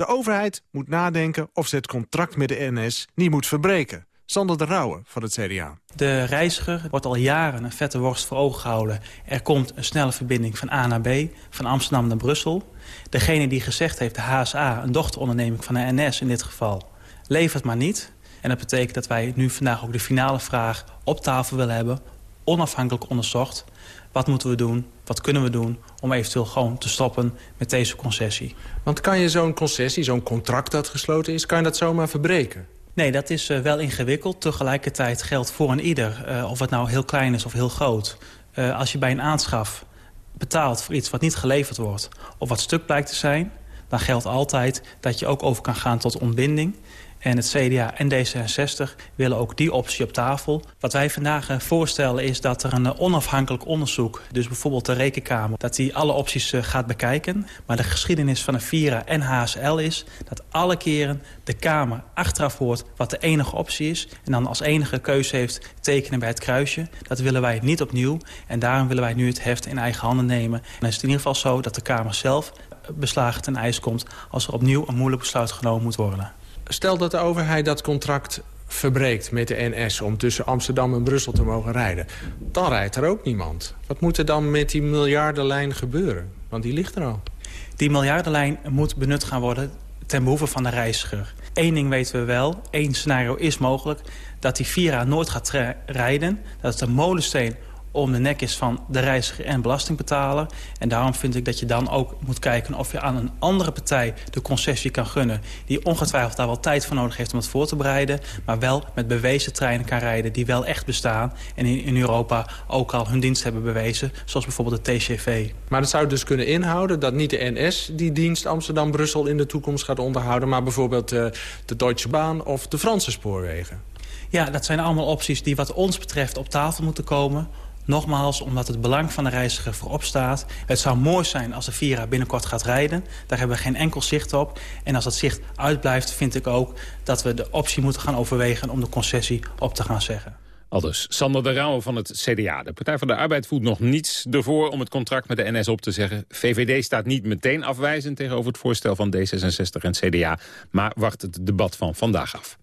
S33: De overheid moet nadenken of ze het contract met de NS niet moet verbreken. Sander de Rauwe van het CDA.
S34: De reiziger wordt al jaren een vette worst voor ogen gehouden. Er komt een snelle verbinding van A naar B, van Amsterdam naar Brussel. Degene die gezegd heeft, de HSA, een dochteronderneming van de NS in dit geval... levert maar niet. En dat betekent dat wij nu vandaag ook de finale vraag op tafel willen hebben... onafhankelijk onderzocht. Wat moeten we doen? Wat kunnen we doen om eventueel gewoon te stoppen met deze concessie?
S33: Want kan je zo'n concessie, zo'n contract dat gesloten is... kan je dat zomaar verbreken?
S34: Nee, dat is uh, wel ingewikkeld. Tegelijkertijd geldt voor een ieder, uh, of het nou heel klein is of heel groot. Uh, als je bij een aanschaf betaalt voor iets wat niet geleverd wordt... of wat stuk blijkt te zijn, dan geldt altijd dat je ook over kan gaan tot ontbinding. En het CDA en D66 willen ook die optie op tafel. Wat wij vandaag voorstellen is dat er een onafhankelijk onderzoek... dus bijvoorbeeld de Rekenkamer, dat die alle opties gaat bekijken. Maar de geschiedenis van de Vira en HSL is... dat alle keren de Kamer achteraf hoort wat de enige optie is... en dan als enige keuze heeft tekenen bij het kruisje. Dat willen wij niet opnieuw. En daarom willen wij nu het heft in eigen handen nemen. En dan is het in ieder geval zo dat de Kamer zelf beslagen ten ijs komt... als er opnieuw een moeilijk besluit genomen moet worden.
S33: Stel dat de overheid dat contract verbreekt met de NS... om tussen Amsterdam en Brussel te mogen rijden. Dan rijdt er ook niemand. Wat moet er dan met die miljardenlijn gebeuren? Want die ligt er al.
S34: Die miljardenlijn moet benut gaan worden ten behoeve van de reiziger. Eén ding weten we wel, één scenario is mogelijk... dat die Vira nooit gaat rijden, dat het een molensteen om de nek is van de reiziger en belastingbetaler. En daarom vind ik dat je dan ook moet kijken of je aan een andere partij de concessie kan gunnen. Die ongetwijfeld daar wel tijd voor nodig heeft om het voor te bereiden. Maar wel met bewezen treinen kan rijden die wel echt bestaan. En in, Europa ook al hun dienst hebben bewezen. Zoals bijvoorbeeld de TCV.
S33: Maar dat zou dus kunnen inhouden dat niet de NS die dienst Amsterdam-Brussel in de toekomst gaat onderhouden. Maar bijvoorbeeld de, de Deutsche Bahn of de Franse spoorwegen.
S34: Ja, dat zijn allemaal opties die wat ons betreft op tafel moeten komen Nogmaals, omdat het belang van de reiziger voorop staat. Het zou mooi zijn als de Vira binnenkort gaat rijden. Daar hebben we geen enkel zicht op. En als dat zicht uitblijft, vind ik ook dat we de optie moeten gaan overwegen... om de concessie op te gaan zeggen.
S3: Aldus, Sander de Rauwe van het CDA. De Partij van de Arbeid voelt nog niets ervoor om het contract met de NS op te zeggen. VVD staat niet meteen afwijzend tegenover het voorstel van D66 en CDA... maar wacht het debat van vandaag af.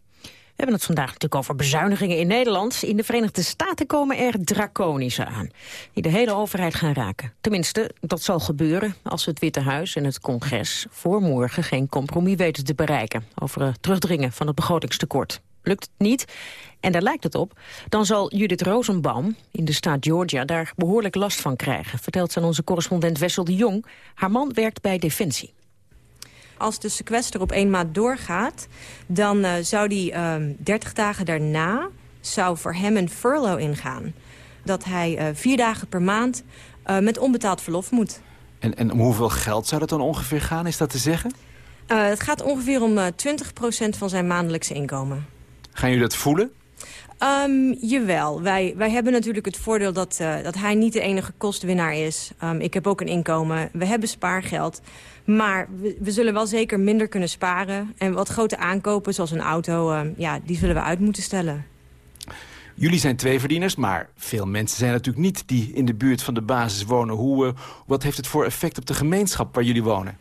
S4: We hebben het vandaag natuurlijk over bezuinigingen in Nederland. In de Verenigde Staten komen er draconische aan. Die de hele overheid gaan raken. Tenminste, dat zal gebeuren als het Witte Huis en het congres... voor morgen geen compromis weten te bereiken... over het terugdringen van het begrotingstekort. Lukt het niet, en daar lijkt het op... dan zal Judith Rosenbaum in de staat Georgia daar behoorlijk last van krijgen... vertelt ze aan onze correspondent Wessel de Jong. Haar man werkt bij Defensie.
S35: Als de sequester op één maand doorgaat... dan uh, zou die uh, ehm, 30 dagen daarna zou voor hem een furlough ingaan. Dat hij uh, vier dagen per maand uh, met onbetaald verlof moet.
S36: En, en om hoeveel geld zou dat dan ongeveer gaan, is dat te zeggen?
S35: het gaat ongeveer om 20% van zijn maandelijkse inkomen.
S36: Gaan jullie dat voelen?
S35: Um, jawel. Wij, wij hebben natuurlijk het voordeel dat, uh, dat hij niet de enige kostwinnaar is. Um, ik heb ook een inkomen. We hebben spaargeld. Maar we, we, zullen wel zeker minder kunnen sparen. En wat grote aankopen, zoals een auto, uh, ja, die zullen we uit moeten stellen.
S36: Jullie zijn twee verdieners, maar veel mensen zijn natuurlijk niet die in de buurt van de basis wonen. Hoe, uh, wat heeft het voor effect op de gemeenschap waar jullie wonen?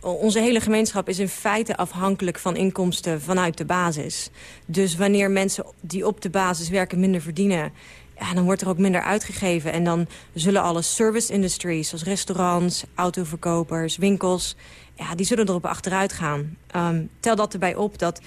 S35: Onze hele gemeenschap is in feite afhankelijk van inkomsten vanuit de basis. Dus wanneer mensen die op de basis werken minder verdienen... Ja, dan wordt er ook minder uitgegeven. En dan zullen alle service industries, zoals restaurants, autoverkopers, winkels... Ja, die zullen erop achteruit gaan. Um, tel dat erbij op dat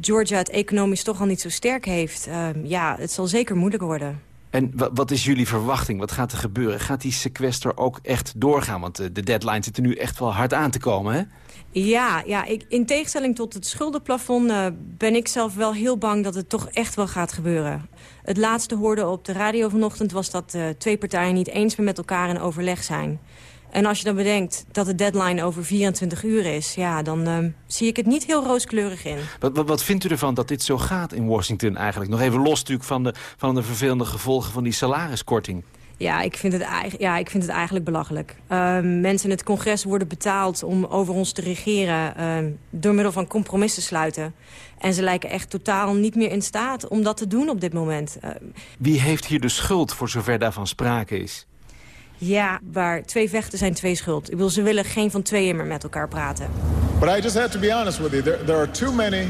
S35: Georgia het economisch toch al niet zo sterk heeft. Um, ja, het zal zeker moeilijk worden.
S36: En wat is jullie verwachting? Wat gaat er gebeuren? Gaat die sequester ook echt doorgaan? Want de deadline zit er nu echt wel hard aan te komen, hè?
S35: Ja, ja ik, in tegenstelling tot het schuldenplafond uh, ben ik zelf wel heel bang dat het toch echt wel gaat gebeuren. Het laatste hoorde op de radio vanochtend was dat uh, twee partijen niet eens meer met elkaar in overleg zijn. En als je dan bedenkt dat de deadline over 24 uur is... ja, dan uh, zie ik het niet heel rooskleurig in.
S36: Wat, wat, wat, vindt u ervan dat dit zo gaat in Washington eigenlijk? Nog even los natuurlijk van de, van de vervelende gevolgen van die salariskorting.
S35: Ja, ik vind het, ja, ik vind het eigenlijk belachelijk. Uh, mensen in het congres worden betaald om over ons te regeren... Uh, door middel van compromissen sluiten. En ze lijken echt totaal niet meer in staat om dat te doen op dit moment. Uh,
S36: Wie heeft hier de schuld voor zover daarvan sprake is?
S35: Ja, waar twee vechten zijn twee schuld. Ik wil, ze willen geen van tweeën meer met elkaar praten.
S37: But I just have to be honest with you. There, there are too many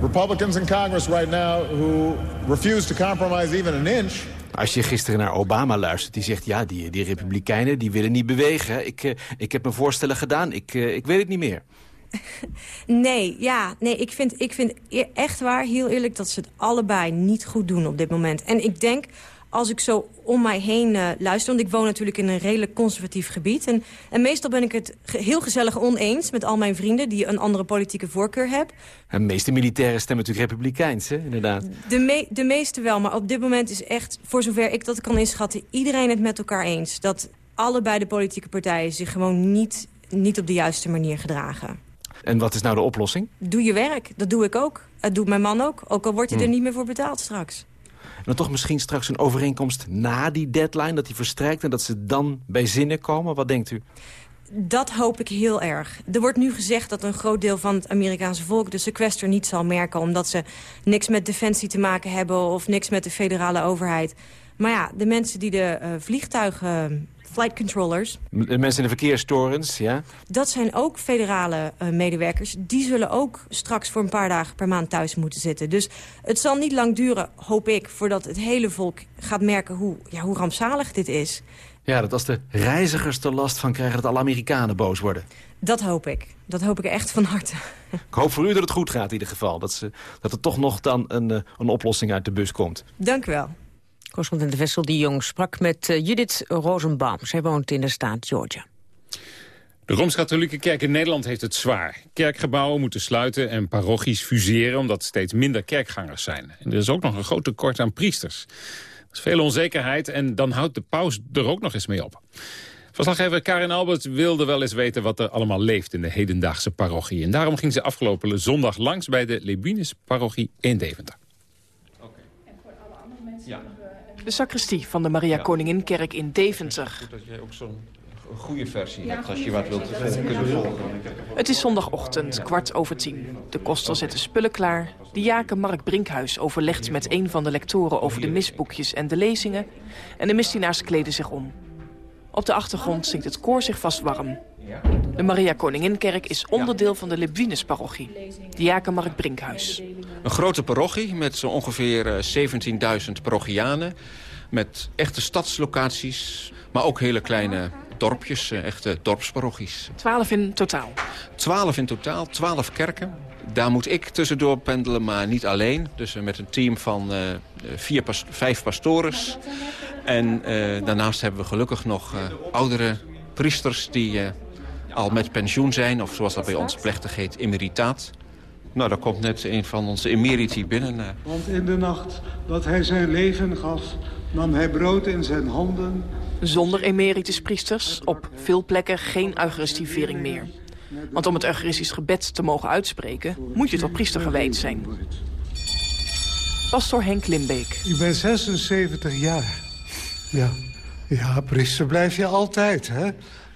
S37: Republicans in Congress right now who refuse to compromise even an inch.
S36: Als je gisteren naar Obama luistert, die zegt... ja, die, die republikeinen die willen niet bewegen. Ik, uh, ik heb mijn voorstellen gedaan, ik, uh, ik weet het niet meer.
S35: nee, ja, nee, ik vind, ik vind echt waar, heel eerlijk... dat ze het allebei niet goed doen op dit moment. En ik denk, als ik zo om mij heen uh, luister... want ik woon natuurlijk in een redelijk conservatief gebied... en, en meestal ben ik het ge heel gezellig oneens met al mijn vrienden... die een andere politieke voorkeur hebben.
S36: De meeste militairen stemmen natuurlijk republikeins, hè, inderdaad.
S35: De, me de meeste wel, maar op dit moment is echt... voor zover ik dat kan inschatten, iedereen het met elkaar eens... dat allebei de politieke partijen zich gewoon niet, niet op de juiste manier gedragen.
S36: En wat is nou de oplossing?
S35: Doe je werk, dat doe ik ook. Dat doet mijn man ook, ook al wordt hij hmm. er niet meer voor betaald straks.
S36: En dan toch misschien straks een overeenkomst na die deadline... dat die verstrijkt en dat ze dan bij zinnen komen? Wat denkt u?
S35: Dat hoop ik heel erg. Er wordt nu gezegd dat een groot deel van het Amerikaanse volk... de sequester niet zal merken... omdat ze niks met defensie te maken hebben... of niks met de federale overheid. Maar ja, de mensen die de uh, vliegtuigen flight controllers.
S36: De mensen in de verkeerstorens, ja?
S35: Dat zijn ook federale uh, medewerkers. Die zullen ook straks voor een paar dagen per maand thuis moeten zitten. Dus het zal niet lang duren, hoop ik, voordat het hele volk gaat merken hoe, ja, hoe rampzalig dit is.
S36: Ja, dat als de reizigers er last van krijgen, dat alle Amerikanen boos worden.
S35: Dat hoop ik. Dat hoop ik echt van harte.
S36: Ik hoop voor u dat het goed gaat in ieder geval. Dat, ze, dat er toch nog dan een, eh, een oplossing uit de bus komt.
S35: Dank u wel.
S4: Correspondent Wessel de Jong sprak met uh, Judith Rosenbaum. Zij woont in de staat Georgia.
S3: De Rooms-Katholieke Kerk in Nederland heeft het zwaar. Kerkgebouwen moeten sluiten en parochies fuseren... omdat steeds minder kerkgangers zijn. En er is ook nog een groot tekort aan priesters. Er is veel onzekerheid en dan houdt de paus er ook nog eens mee op. Verslaggever Karin Albert wilde wel eens weten wat er allemaal leeft in de hedendaagse parochie. En daarom ging ze afgelopen zondag langs bij de Lebinus parochie in Deventer.
S38: Okay. En voor alle andere mensen ja de sacristie van de Maria ja. Koninginkerk in Deventer.
S39: Dat jij ook zo'n goede versie hebt als je wat wilt kunnen volgen.
S38: Het is zondagochtend, kwart over tien. De koster zet de spullen klaar. De jaken Mark Brinkhuis overlegt met een van de lectoren over de misboekjes en de lezingen. En de misdienaars kleden zich om. Op de achtergrond zingt het koor zich vast warm. De Maria Koninginkerk is onderdeel van de Lebwines-parochie. De Mark Brinkhuis.
S39: Een grote parochie met zo ongeveer 17.000 parochianen. Met echte stadslocaties, maar ook hele kleine dorpjes, echte dorpsparochies.
S38: Twaalf in totaal?
S39: Twaalf in totaal, twaalf kerken. Daar moet ik tussendoor pendelen, maar niet alleen. Dus met een team van uh, vier pas vijf pastores. En uh, daarnaast hebben we gelukkig nog uh, oudere priesters die al met pensioen zijn. Of zoals dat bij ons plechtig heet, emeritaat. Nou, daar komt net een van onze emeriti binnen.
S40: Want in de nacht dat hij zijn leven gaf, nam hij brood in zijn handen...
S38: Zonder emerituspriesters, op veel plekken geen eucharistivering meer. Want om het eucharistisch gebed te mogen uitspreken, moet je tot priester gewijd zijn. Pastor Henk Limbeek.
S40: Ik ben 76 jaar. Ja, ja priester blijf je altijd, hè?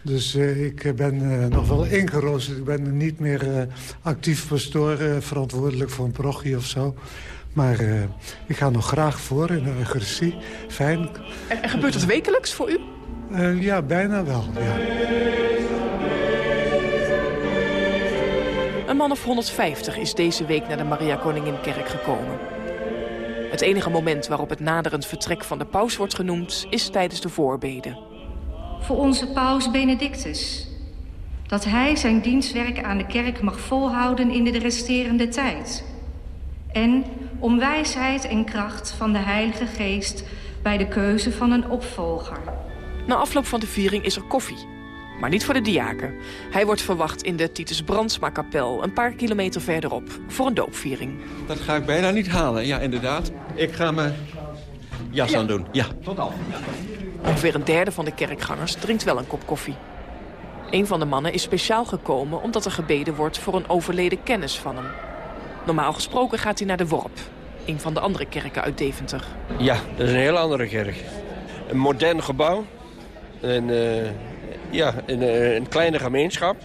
S40: Dus uh, ik ben uh, nog wel ingeroosterd. Ik ben niet meer uh, actief pastoor, verantwoordelijk voor een parochie of zo. Maar ik ga nog graag voor in de Eucharistie. Fijn.
S38: En, en gebeurt dat wekelijks voor u?
S40: ja, bijna wel, ja.
S38: Een man of 150 is deze week naar de Maria Koninginkerk gekomen. Het enige moment waarop het naderend vertrek van de paus wordt genoemd... is tijdens de voorbeden.
S41: Voor onze paus Benedictus. Dat hij zijn dienstwerk aan de kerk mag volhouden in de resterende tijd. En om wijsheid en kracht van de Heilige Geest... bij de keuze van een opvolger.
S38: Na afloop van de viering is er koffie maar niet voor de diaken. Hij wordt verwacht in de Titus Brandsma kapel, een paar kilometer verderop, voor een doopviering.
S39: Dat ga ik bijna niet halen, ja inderdaad. Ik ga mijn jas aan doen, ja. Tot al.
S38: Ongeveer een derde van de kerkgangers drinkt wel een kop koffie. Een van de mannen is speciaal gekomen omdat er gebeden wordt voor een overleden kennis van hem. Normaal gesproken gaat hij naar de Worp, een van de andere kerken uit Deventer.
S42: Ja, dat is een heel andere kerk. Een modern gebouw. En uh, ja, een, eh, een kleine gemeenschap.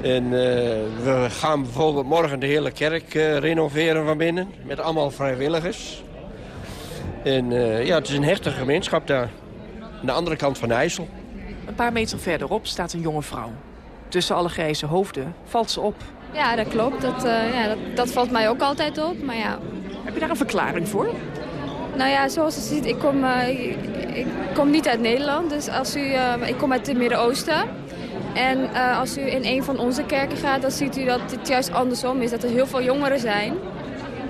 S42: En uh, we gaan bijvoorbeeld morgen de hele kerk uh, renoveren van binnen. Met allemaal vrijwilligers. En uh, ja, het is een hechte gemeenschap daar. Aan de andere kant van de IJssel.
S38: Een paar meter verderop staat een jonge vrouw. Tussen alle grijze hoofden valt ze op.
S43: Ja, dat klopt. Dat, ja, dat, dat, valt mij ook altijd op. Maar ja.
S38: Heb je daar een verklaring voor?
S43: Nou ja, zoals je ziet, ik kom, ik kom niet uit Nederland, dus als u, uh, ik kom uit het Midden-Oosten. En uh, als u in een van onze kerken gaat, dan ziet u dat het juist andersom is. Dat er heel veel jongeren zijn.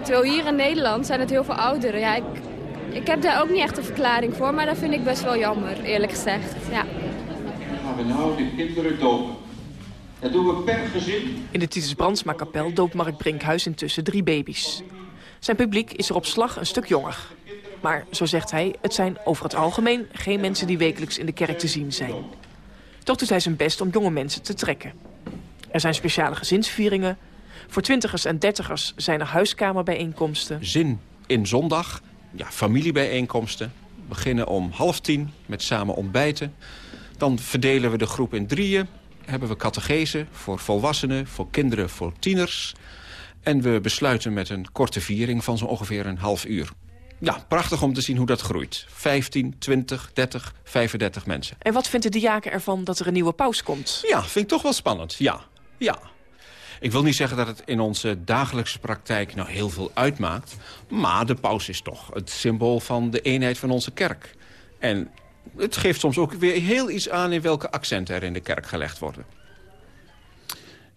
S43: Terwijl hier in Nederland zijn het heel veel ouderen. Ja, ik, ik heb daar ook niet echt een verklaring voor, maar dat vind ik best wel jammer, eerlijk gezegd. Ja.
S44: Gaan we nou de kinderen dopen. Dat doen we per gezin.
S38: In de Titus Brandsma kapel doopt Mark Brinkhuis intussen drie baby's. Zijn publiek is er op slag een stuk jonger. Maar, zo zegt hij, het zijn over het algemeen geen mensen die wekelijks in de kerk te zien zijn. Toch doet hij zijn best om jonge mensen te trekken. Er zijn speciale gezinsvieringen. Voor twintigers en dertigers zijn er huiskamerbijeenkomsten.
S39: Zin in zondag, ja, familiebijeenkomsten. We beginnen om half tien met samen ontbijten. Dan verdelen we de groep in drieën. Hebben we catechese voor volwassenen, voor kinderen, voor tieners. En we besluiten met een korte viering van zo ongeveer een half uur ja, prachtig om te zien hoe dat groeit. 15, 20, 30, 35 mensen.
S38: En wat vindt de diaken ervan dat er een nieuwe paus komt?
S39: Ja, vind ik toch wel spannend. Ja, ja. Ik wil niet zeggen dat het in onze dagelijkse praktijk nou heel veel uitmaakt. Maar de paus is toch het symbool van de eenheid van onze kerk. En het geeft soms ook weer heel iets aan in welke accenten er in de kerk gelegd worden.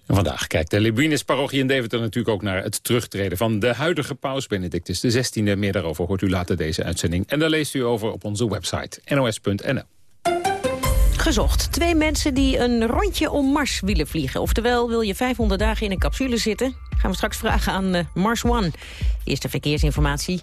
S3: Vandaag kijkt de Librinus-parochie in Deventer natuurlijk ook naar het terugtreden van de huidige paus Benedictus 16e. Meer daarover hoort u later deze uitzending. En daar leest u over op onze website nos.nl.
S4: Gezocht. Twee mensen die een rondje om Mars willen vliegen. Oftewel, wil je 500 dagen in een capsule zitten? Gaan we straks vragen aan uh, Mars One. Eerste verkeersinformatie.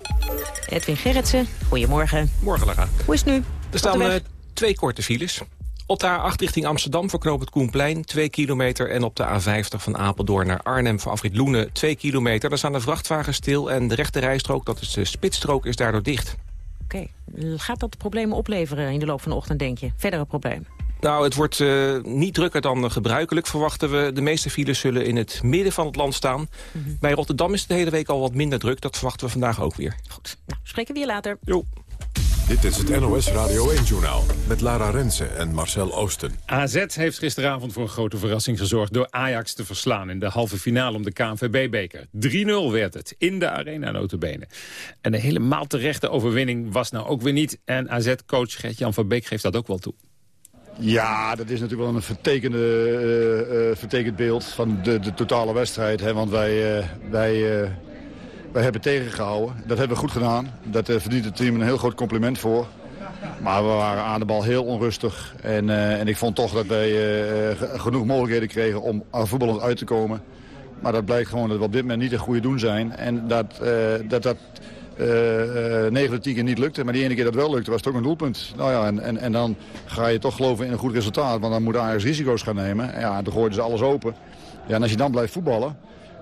S4: Edwin Gerritsen, goedemorgen.
S27: Morgen, Lara.
S4: Hoe is het nu?
S27: Er staan uh, twee korte files. Op de A8 richting Amsterdam voor het Koenplein 2 kilometer... en op de A50 van Apeldoorn naar Arnhem voor afrit Loenen 2 kilometer. Daar staan de vrachtwagens stil en de rechte rijstrook, dat is de spitsstrook, is daardoor dicht.
S4: Oké, gaat dat problemen opleveren in de loop van de ochtend, denk je? Verdere problemen?
S27: Nou, het wordt uh, niet drukker dan gebruikelijk, verwachten we. De meeste files zullen in het midden van het land staan. Mhm. Bij Rotterdam is het de hele week al wat minder druk. Dat verwachten we vandaag ook weer.
S4: Goed, nou, spreken we weer later.
S27: Jo.
S2: Dit is het NOS Radio 1-journaal met Lara Rensen en Marcel Oosten.
S3: AZ heeft gisteravond voor een grote verrassing gezorgd... door Ajax te verslaan in de halve finale om de KNVB-beker. 3-0 werd het, in de arena notabene. En de helemaal terechte overwinning was nou ook weer niet. En AZ-coach Gert-Jan van Beek geeft dat ook wel toe.
S24: Ja, dat is natuurlijk wel een vertekende, uh, uh, vertekend beeld van de, de totale wedstrijd. Hè? Want wij, uh, wij wij hebben tegengehouden. Dat hebben we goed gedaan. Daar uh, verdient het team een heel groot compliment voor. Maar we waren aan de bal heel onrustig. En, uh, en ik vond toch dat wij uh, genoeg mogelijkheden kregen om voetballend uit te komen. Maar dat blijkt gewoon dat we op dit moment niet een goede doen zijn. En dat dat, dat 9 van 10 keer niet lukte. Maar die ene keer dat wel lukte, was het een doelpunt. Nou ja, en, en, en dan ga je toch geloven in een goed resultaat. Want dan moet Ajax risico's gaan nemen. En ja, dan gooiden ze alles open. Ja, en als je dan blijft voetballen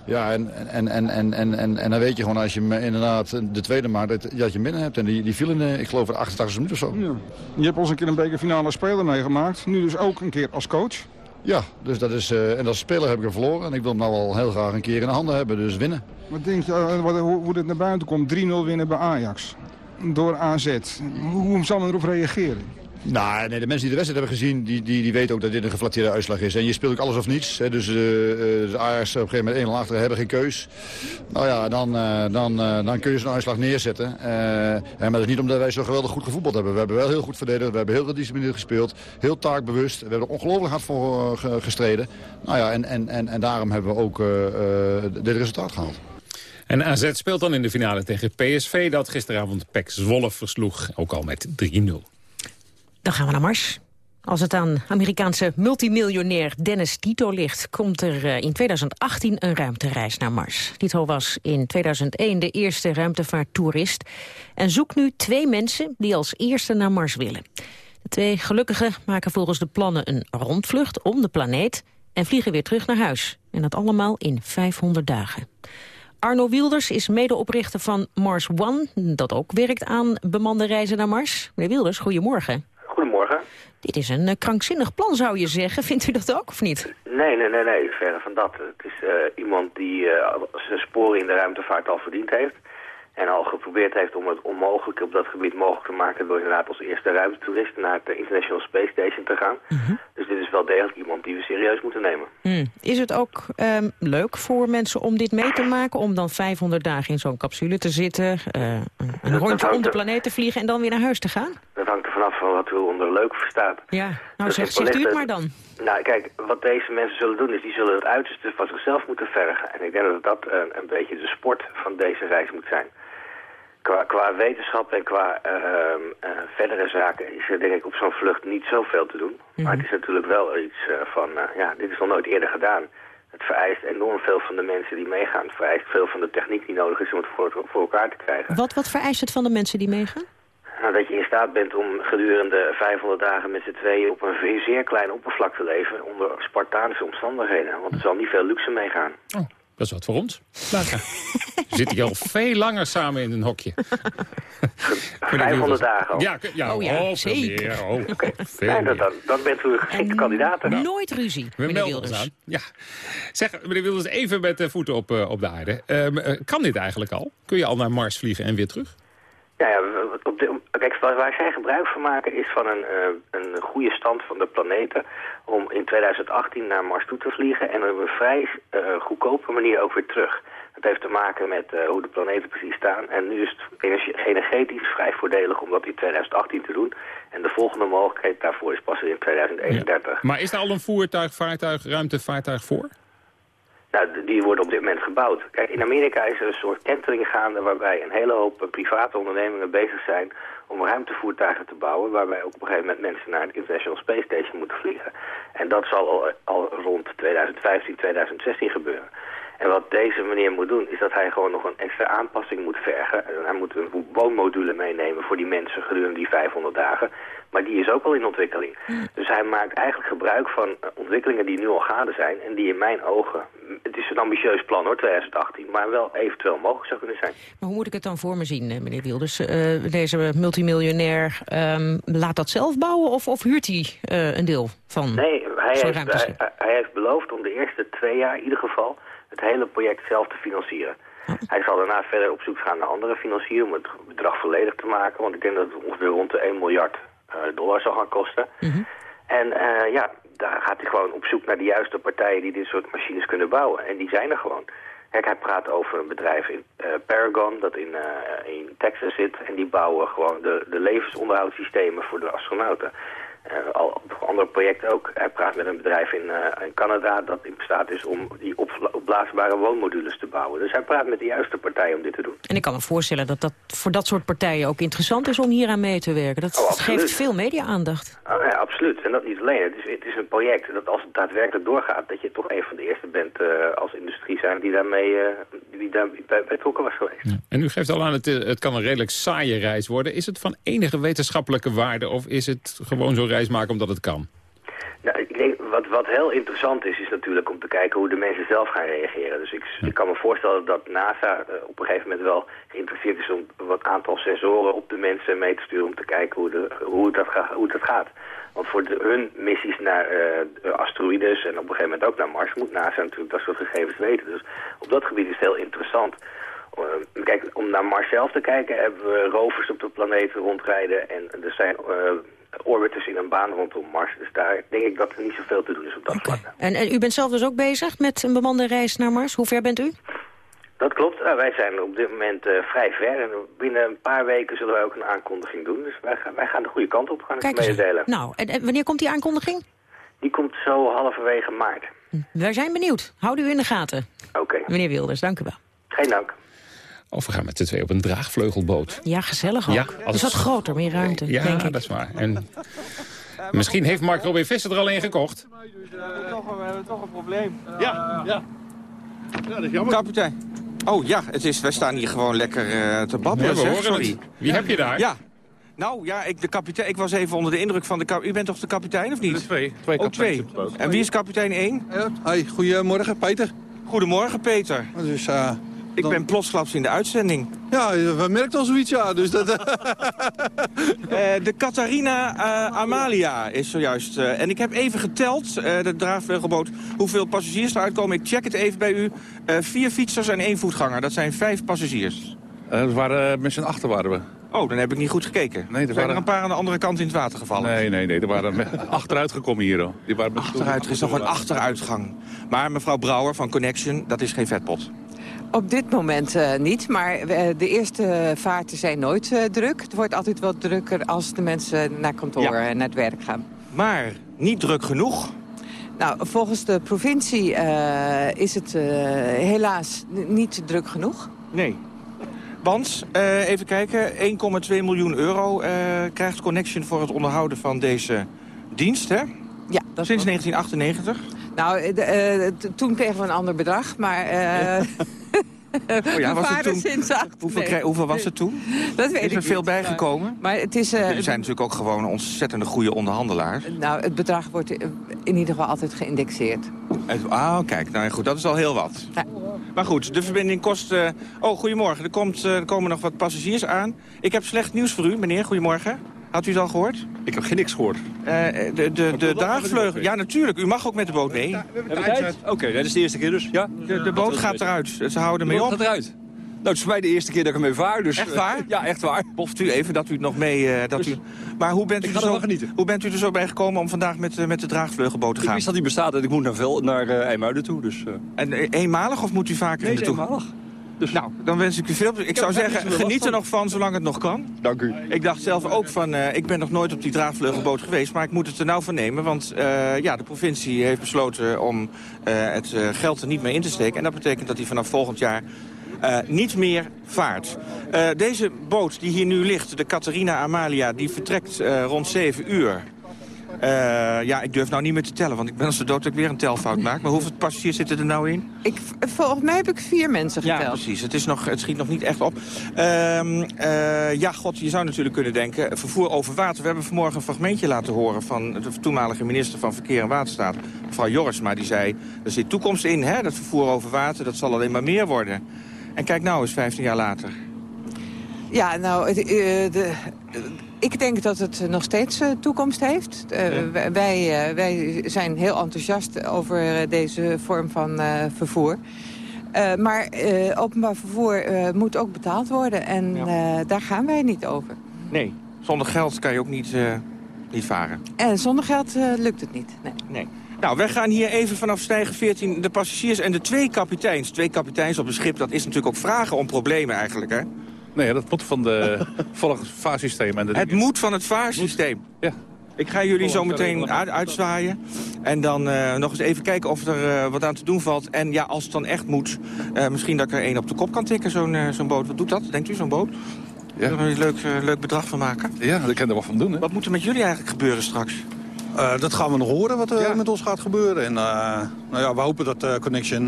S24: Ja, en, en, en, en, en, en, en dan weet je gewoon als je hem inderdaad de tweede maakt, dat, dat je binnen hebt. En die, die viel in, de, ik geloof, de 88 minuten of zo.
S45: Ja. Je hebt ons een keer een bekerfinale speler meegemaakt. Nu dus ook een keer als coach.
S24: Ja, dus dat is, uh, en als speler heb ik hem verloren. En ik wil hem nou wel heel graag een keer in de handen hebben, dus winnen.
S45: Wat denk je, uh, wat, hoe, hoe dit naar buiten komt? 3-0 winnen bij Ajax. Door AZ. Hoe, hoe zal men erop reageren?
S24: Nou, nee, de mensen die de wedstrijd hebben gezien, die, die, die weten ook dat dit een geflatteerde uitslag is. En je speelt ook alles of niets. Hè, dus uh, de Ajax op een gegeven moment 1 achter hebben geen keus. Nou ja, dan, uh, dan, dan kun je zo'n uitslag neerzetten. en maar dat is niet omdat wij zo geweldig goed gevoetbald hebben. We hebben wel heel goed verdedigd, we hebben heel gedisciplineerd gespeeld. Heel taakbewust. We hebben er ongelooflijk hard voor gestreden. Nou ja, en, en, en, en daarom hebben we ook dit resultaat gehaald.
S3: En AZ speelt dan in de finale tegen PSV... dat gisteravond PEC Zwolle versloeg, ook al met 3-0.
S4: Dan gaan we naar Mars. Als het aan Amerikaanse multimiljonair Dennis Tito ligt... komt er eh, in 2018 een ruimtereis naar Mars. Tito was in 2001 de eerste ruimtevaarttoerist... en zoekt nu twee mensen die als eerste naar Mars willen. De twee gelukkigen maken volgens de plannen een rondvlucht om de planeet... en vliegen weer terug naar huis. En dat allemaal in 500 dagen. Arno Wilders is medeoprichter van Mars One... dat ook werkt aan bemande reizen naar Mars. Meneer Wilders, goedemorgen. Dit is een uh, krankzinnig plan, zou je zeggen. Vindt u dat ook, of niet?
S46: Nee, nee, nee, nee. Verre van dat. Het is uh, iemand die uh, zijn sporen in de ruimtevaart al verdiend heeft. En al geprobeerd heeft om het onmogelijke op dat gebied mogelijk te maken... door inderdaad als eerste ruimtetoerist naar de International Space Station te gaan. -hmm. Dus dit is wel degelijk iemand die we serieus moeten nemen.
S4: Mm. Is het ook um, leuk voor mensen om dit mee te maken? Om dan 500 dagen in zo'n capsule te zitten, uh, een dat, rondje om de planeet te vliegen en dan weer naar huis te gaan?
S46: Dat hangt vanaf van wat u onder leuk verstaat.
S4: Ja, nou zegt, zegt u het maar dan.
S46: Nou kijk, wat deze mensen zullen doen is die zullen het uiterste van zichzelf moeten vergen. En ik denk dat dat uh, een beetje de sport van deze reis moet zijn. Qua, qua wetenschap en qua uh, uh, verdere zaken is er denk ik op zo'n vlucht niet zoveel te doen. Mm -hmm. Maar het is natuurlijk wel iets uh, van, ja, dit is nog nooit eerder gedaan. Het vereist enorm veel van de mensen die meegaan. Het vereist veel van de techniek die nodig is om het voor, voor elkaar te krijgen.
S4: Wat, wat vereist het van de mensen die meegaan?
S46: Nou, dat je in staat bent om gedurende 500 dagen met z'n tweeën op een zeer klein oppervlak te leven onder Spartaanse omstandigheden. Want er zal niet veel luxe meegaan.
S3: Oh. Dat is wat voor ons. We zitten hier al veel langer samen in een hokje.
S46: 500 dagen al.
S3: Ja, ja,
S4: oh, ja
S3: oh,
S4: zeker.
S3: Meer, oh,
S46: okay. veel ja, dan, dan bent u een geschikte kandidaat.
S4: Nou, nooit ruzie,
S3: We
S4: meneer Wilders.
S3: Aan. Ja. Zeg, meneer Wilders, even met de voeten op, uh, op de aarde. Um, uh, kan dit eigenlijk al? Kun je al naar Mars vliegen en weer terug?
S46: Ja, ja op de, kijk, waar zij gebruik van maken is van een, uh, een goede stand van de planeten om in 2018 naar Mars toe te vliegen en op een vrij uh, goedkope manier ook weer terug. Dat heeft te maken met uh, hoe de planeten precies staan. En nu is het energetisch vrij voordelig om dat in 2018 te doen. En de volgende mogelijkheid daarvoor is pas in 2031.
S3: Ja. Maar is er al een voertuig, vaartuig, ruimtevaartuig voor?
S46: Nou, die worden op dit moment gebouwd. Kijk, in Amerika is er een soort kentering gaande waarbij een hele hoop private ondernemingen bezig zijn om ruimtevoertuigen te bouwen, waarbij ook op een gegeven moment mensen naar het International Space Station moeten vliegen. En dat zal al, rond 2015, 2016 gebeuren. En wat deze meneer moet doen, is dat hij gewoon nog een extra aanpassing moet vergen. En hij moet een woonmodule meenemen voor die mensen gedurende die 500 dagen. Maar die is ook al in ontwikkeling. Dus hij maakt eigenlijk gebruik van ontwikkelingen die nu al gaande zijn. En die in mijn ogen, het is een ambitieus plan hoor, 2018. Maar wel eventueel mogelijk zou kunnen zijn.
S4: Maar hoe moet ik het dan voor me zien, meneer Wilders? Uh, deze multimiljonair um, laat dat zelf bouwen of, of huurt hij uh, een deel van
S46: Nee, hij heeft, hij, hij heeft beloofd om de eerste twee jaar in ieder geval het hele project zelf te financieren. Hij zal daarna verder op zoek gaan naar andere financieren om het bedrag volledig te maken. Want ik denk dat het ongeveer rond de 1 miljard dollar zal gaan kosten. Mm -hmm. En uh, ja, daar gaat hij gewoon op zoek naar de juiste partijen die dit soort machines kunnen bouwen. En die zijn er gewoon. Kijk, hij praat over een bedrijf in uh, Paragon dat in, in Texas zit. En die bouwen gewoon de, de levensonderhoudssystemen voor de astronauten. Uh, al op andere projecten ook. Hij praat met een bedrijf in, uh, in Canada dat in staat is om die op, opblaasbare woonmodules te bouwen. Dus hij praat met de juiste partijen om dit te doen.
S4: En ik kan me voorstellen dat dat voor dat soort partijen ook interessant is om hier aan mee te werken. Dat oh, geeft veel media-aandacht.
S46: Oh, ja, absoluut. En dat niet alleen. Het is, het is een project dat als het daadwerkelijk doorgaat, dat je toch een van de eerste bent uh, als industrie zijn die daarmee daar bij betrokken was geweest.
S3: En u geeft al aan, het, het kan een redelijk saaie reis worden. Is het van enige wetenschappelijke waarde of is het gewoon zo'n reis maken omdat het kan?
S46: Wat, wat heel interessant is, is natuurlijk om te kijken hoe de mensen zelf gaan reageren. Dus ik, ik kan me voorstellen dat NASA eh, op een gegeven moment wel geïnteresseerd is om wat aantal sensoren op de mensen mee te sturen om te kijken hoe, de, hoe, dat, ga, hoe dat gaat. Want voor de, hun missies naar uh, asteroïdes en op een gegeven moment ook naar Mars moet NASA natuurlijk dat soort gegevens weten. Dus op dat gebied is het heel interessant. Uh, kijk, om naar Mars zelf te kijken hebben we rovers op de planeet rondrijden en er zijn orbiters in een baan rondom Mars. Dus daar denk ik dat er niet zoveel te doen is op dat vlak.
S4: En, en u bent zelf dus ook bezig met een bemande reis naar Mars. Hoe ver bent u?
S46: Dat klopt. Nou, wij zijn op dit moment uh, vrij ver. En binnen een paar weken zullen wij ook een aankondiging doen. Dus wij gaan, wij gaan de goede kant op, gaan ik mededelen.
S4: Nou, en, en, wanneer komt die aankondiging?
S46: Die komt zo halverwege maart.
S4: Wij zijn benieuwd. Houd u in de gaten.
S46: Oké.
S4: Meneer Wilders, dank u wel.
S46: Geen dank.
S3: Of we gaan met de twee op een draagvleugelboot.
S4: Ja, gezellig ook. Ja, als... is wat groter, meer ruimte,
S3: Ja,
S4: denk ik.
S3: dat is waar. En misschien heeft Mark Robin Visser er al een gekocht.
S5: We hebben toch een probleem.
S47: Ja, ja. Ja, dat is jammer.
S5: Kapitein. Oh ja, het is, wij staan hier gewoon lekker uh, te babbelen.
S3: Horen
S5: Sorry.
S3: het. Wie heb je daar?
S5: Ja. Nou ja, ik, de kapitein, ik was even onder de indruk van de kapitein. U bent toch de kapitein of niet?
S47: twee. Twee
S5: oh, twee. En wie is kapitein 1?
S47: Ja. Hoi, goedemorgen, Peter.
S5: Goedemorgen, Peter.
S47: Dus, uh,
S5: ik dan... ben plotsklaps in de uitzending.
S47: Ja, we merkt al zoiets, ja. Dus dat...
S5: uh, de Catharina uh, Amalia is zojuist. Uh, en ik heb even geteld, de draagvleugelboot, hoeveel passagiers eruit komen. Ik check het even bij u. vier fietsers en één voetganger. Dat zijn vijf passagiers.
S47: dat waren met z'n achter waren we.
S5: Oh, dan heb ik niet goed gekeken.
S47: Nee, er
S5: zijn
S47: waren...
S5: er een paar aan de andere kant in het water gevallen?
S47: Nee, nee, nee. Er waren achteruit gekomen hier. Hoor. Die waren met
S5: achteruit, er is nog een achteruitgang. Maar mevrouw Brouwer van Connection, dat is geen vetpot.
S48: Op dit moment uh, niet, maar uh, de eerste vaarten zijn nooit uh, druk. Het wordt altijd wel drukker als de mensen naar kantoor en ja. naar het werk gaan.
S5: Maar niet druk genoeg?
S48: Nou, volgens de provincie is het helaas niet druk genoeg.
S5: Nee. Want, even kijken, 1,2 miljoen euro krijgt Connection voor het onderhouden van deze dienst, hè?
S48: Ja. Dat
S5: Sinds 1998?
S48: Nou, de, toen kregen we een ander bedrag, maar...
S5: Oh ja, was het toen?
S48: Sinds
S5: hoeveel, nee. hoeveel, was het toen?
S48: Dat weet
S5: is er
S48: ik
S5: veel
S48: niet,
S5: bijgekomen?
S48: Maar het is, uh,
S5: Jullie zijn natuurlijk ook gewoon ontzettende goede onderhandelaars.
S48: Nou, het bedrag wordt in ieder geval altijd geïndexeerd.
S5: Ah, kijk, nou goed, dat is al heel wat.
S48: Ja.
S5: Maar goed, de verbinding kost... Uh... Oh, goedemorgen, er, komt, uh, er komen nog wat passagiers aan. Ik heb slecht nieuws voor u, meneer, goedemorgen. Had u het al gehoord?
S47: Ik heb geen niks gehoord.
S5: Uh, de de, de draagvleugel. Ja, natuurlijk. U mag ook met de boot mee.
S47: Oké, okay, dat is de eerste keer dus. Ja?
S5: De, de boot gaat eruit. Ze houden mee
S47: de
S5: op.
S47: gaat eruit. Nou, het is voor mij de eerste keer dat ik hem mee vaar. Dus,
S5: echt waar?
S47: Ja, echt waar.
S5: Boft u even dat u het nog mee... Uh, dat
S47: dus,
S5: u... Maar hoe bent, u
S47: ik
S5: er zo,
S47: genieten.
S5: hoe bent u er zo bij gekomen om vandaag met, uh, met de draagvleugelboot te gaan?
S47: Ik wist dat hij bestaat en ik moet naar, Vel, naar uh, IJmuiden toe. Dus,
S5: En eenmalig of moet u vaker
S47: nee,
S5: in de toe?
S47: eenmalig.
S5: Dus nou, dan wens ik u veel Ik, ik zou zeggen, geniet er nog van zolang het nog kan.
S47: Dank u.
S5: Ik dacht zelf ook van, uh, ik ben nog nooit op die draagvleugelboot geweest... maar ik moet het er nou van nemen, want uh, ja, de provincie heeft besloten... om uh, het geld er niet meer in te steken. En dat betekent dat hij vanaf volgend jaar uh, niet meer vaart. Uh, deze boot die hier nu ligt, de Catharina Amalia, die vertrekt uh, rond 7 uur. Ja, ik durf nou niet meer te tellen, want ik ben als de dood dat ik weer een telfout maak. Maar hoeveel passagiers zitten er nou in?
S48: Ik, volgens mij heb ik vier mensen geteld.
S5: Ja, precies. Het, is nog, het schiet nog niet echt op. ja, god, je zou natuurlijk kunnen denken, vervoer over water. We hebben vanmorgen een fragmentje laten horen van de toenmalige minister van Verkeer en Waterstaat, mevrouw Jorisma. Die zei, er zit toekomst in, hè, dat vervoer over water, dat zal alleen maar meer worden. En kijk nou eens, 15 jaar later.
S48: Ja, nou, uh, de, ik denk dat het nog steeds uh, toekomst heeft. Uh, ja. wij, wij zijn heel enthousiast over deze vorm van vervoer. maar openbaar vervoer moet ook betaald worden. En ja. daar gaan wij niet over.
S5: Nee, zonder geld kan je ook niet, niet varen.
S48: En zonder geld lukt het niet, nee.
S5: nee. Nou, wij gaan hier even vanaf stijgen 14 de passagiers en de twee kapiteins. Twee kapiteins op een schip, dat is natuurlijk ook vragen om problemen eigenlijk, hè?
S47: Nee, dat moet van de volgens vaarsysteem. En de
S5: het moet van het vaarsysteem?
S47: Ja.
S5: Ik ga jullie zo meteen uit, uitzwaaien. En dan uh, nog eens even kijken of er uh, wat aan te doen valt. En ja, als het dan echt moet, uh, misschien dat ik er één op de kop kan tikken, zo'n zo'n boot. Wat doet dat, denkt u, zo'n boot? Ja. Daar er een leuk, leuk bedrag van maken?
S47: Ja, daar kan er wat van doen, hè?
S5: Wat moet er met jullie eigenlijk gebeuren straks?
S47: Uh, dat gaan we nog horen wat er ja. met ons gaat gebeuren. En uh, nou ja, we hopen dat uh, Connection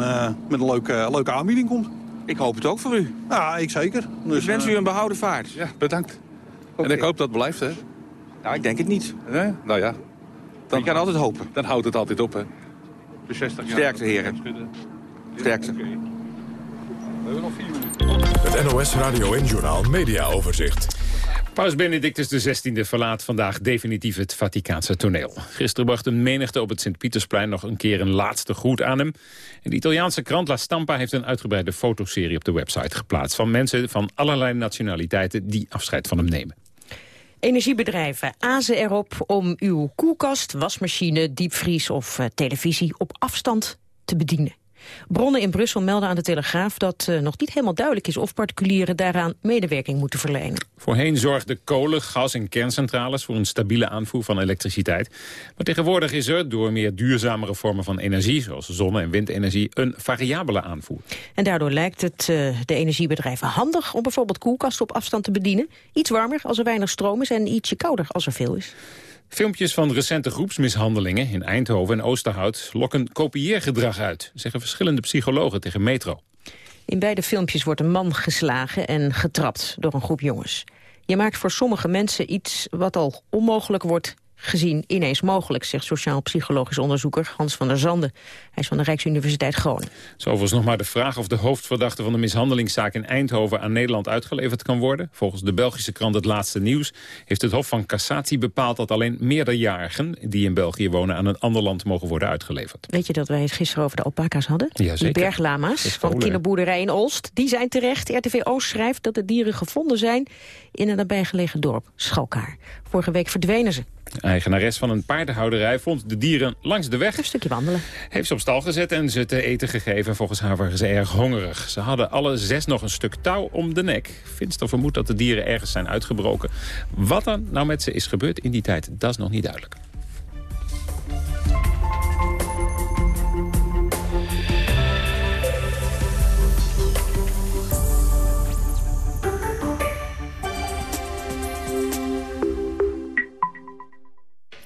S47: met een leuke, leuke aanbieding komt.
S5: Ik hoop het ook voor u.
S47: Ja, ik zeker.
S5: Dus, ik wens u een behouden vaart.
S47: Ja, bedankt. Okay. En ik hoop dat het blijft, hè?
S5: Nou, ik denk het niet.
S47: Nee? Nou ja.
S49: Dan, je kan altijd hopen.
S50: Dan houdt het altijd op, hè? De 60 jaar.
S49: Sterkte, heren. Sterkte.
S50: We hebben nog vier minuten.
S2: Het NOS Radio en Journaal Media Overzicht.
S3: Paus Benedictus XVI verlaat vandaag definitief het Vaticaanse toneel. Gisteren bracht een menigte op het Sint-Pietersplein nog een keer een laatste groet aan hem. En de Italiaanse krant La Stampa heeft een uitgebreide fotoserie op de website geplaatst... van mensen van allerlei nationaliteiten die afscheid van hem nemen.
S4: Energiebedrijven azen erop om uw koelkast, wasmachine, diepvries of eh, televisie op afstand te bedienen. Bronnen in Brussel melden aan de Telegraaf dat uh, nog niet helemaal duidelijk is of particulieren daaraan medewerking moeten verlenen.
S3: Voorheen zorgden kolen, gas en kerncentrales voor een stabiele aanvoer van elektriciteit. Maar tegenwoordig is er door meer duurzamere vormen van energie, zoals zonne- en windenergie, een variabele aanvoer.
S4: En daardoor lijkt het uh, de energiebedrijven handig om bijvoorbeeld koelkasten op afstand te bedienen. Iets warmer als er weinig stroom is en ietsje kouder als er veel is.
S3: Filmpjes van recente groepsmishandelingen in Eindhoven en Oosterhout lokken kopieergedrag uit, zeggen verschillende psychologen tegen Metro.
S4: In beide filmpjes wordt een man geslagen en getrapt door een groep jongens. Je maakt voor sommige mensen iets wat al onmogelijk wordt gezien ineens mogelijk, zegt sociaal-psychologisch onderzoeker Hans van der Zanden. Hij is van de Rijksuniversiteit Groningen.
S3: Zo is nog maar de vraag of de hoofdverdachte van de mishandelingszaak in Eindhoven aan Nederland uitgeleverd kan worden. Volgens de Belgische krant Het Laatste Nieuws heeft het Hof van Cassatie bepaald dat alleen meerderjarigen die in België wonen aan een ander land mogen worden uitgeleverd.
S4: Weet je dat wij het gisteren over de alpaca's hadden?
S3: Ja, zeker.
S4: Die berglama's van de kinderboerderij in Olst, die zijn terecht. RTV Oost schrijft dat de dieren gevonden zijn in een nabijgelegen dorp, Schalkaar. Vorige week verdwenen ze.
S3: De eigenares van een paardenhouderij vond de dieren langs de weg.
S4: Een stukje wandelen.
S3: Heeft ze op stal gezet en ze te eten gegeven. Volgens haar waren ze erg hongerig. Ze hadden alle zes nog een stuk touw om de nek. Finster vermoedt dat de dieren ergens zijn uitgebroken. Wat er nou met ze is gebeurd in die tijd, dat is nog niet duidelijk.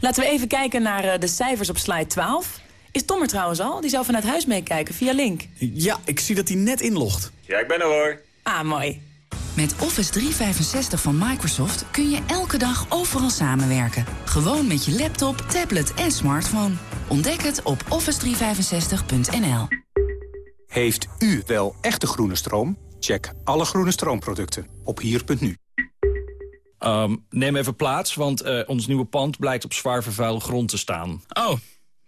S51: Laten we even kijken naar uh, de cijfers op slide 12. Is Tom er trouwens al? Die zou vanuit huis meekijken via Link.
S52: Ja, ik zie dat hij net inlogt.
S53: Ja, ik ben er hoor.
S51: Ah, mooi.
S54: Met Office 365 van Microsoft kun je elke dag overal samenwerken. Gewoon met je laptop, tablet en smartphone. Ontdek het op office365.nl.
S55: Heeft u wel echte groene stroom? Check alle groene stroomproducten op hier.nu.
S52: Um, neem even plaats, want uh, ons nieuwe pand blijkt op zwaar vervuilde grond te staan.
S56: Oh,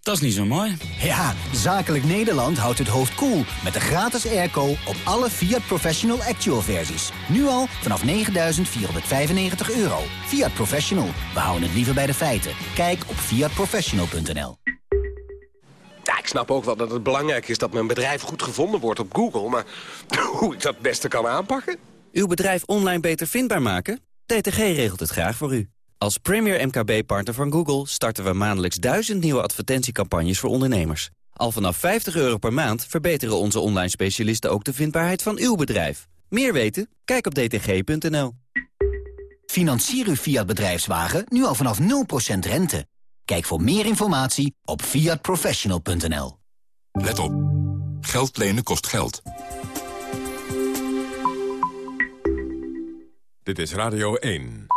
S56: dat is niet zo mooi.
S47: Ja, Zakelijk Nederland houdt het hoofd koel cool met de gratis airco op alle Fiat Professional Actual versies. Nu al vanaf 9.495 euro. Fiat Professional, we houden het liever bij de feiten. Kijk op fiatprofessional.nl.
S57: Ja, ik snap ook wel dat het belangrijk is dat mijn bedrijf goed gevonden wordt op Google. Maar hoe ik dat het beste kan aanpakken?
S56: Uw bedrijf online beter vindbaar maken? DTG regelt het graag voor u. Als premier MKB-partner van Google starten we maandelijks duizend nieuwe advertentiecampagnes voor ondernemers. Al vanaf 50 euro per maand verbeteren onze online specialisten ook de vindbaarheid van uw bedrijf. Meer weten? Kijk op dtg.nl.
S47: Financier uw Fiat bedrijfswagen nu al vanaf 0% rente. Kijk voor meer informatie op fiatprofessional.nl.
S2: Let op. Geld lenen kost geld. Dit is Radio 1.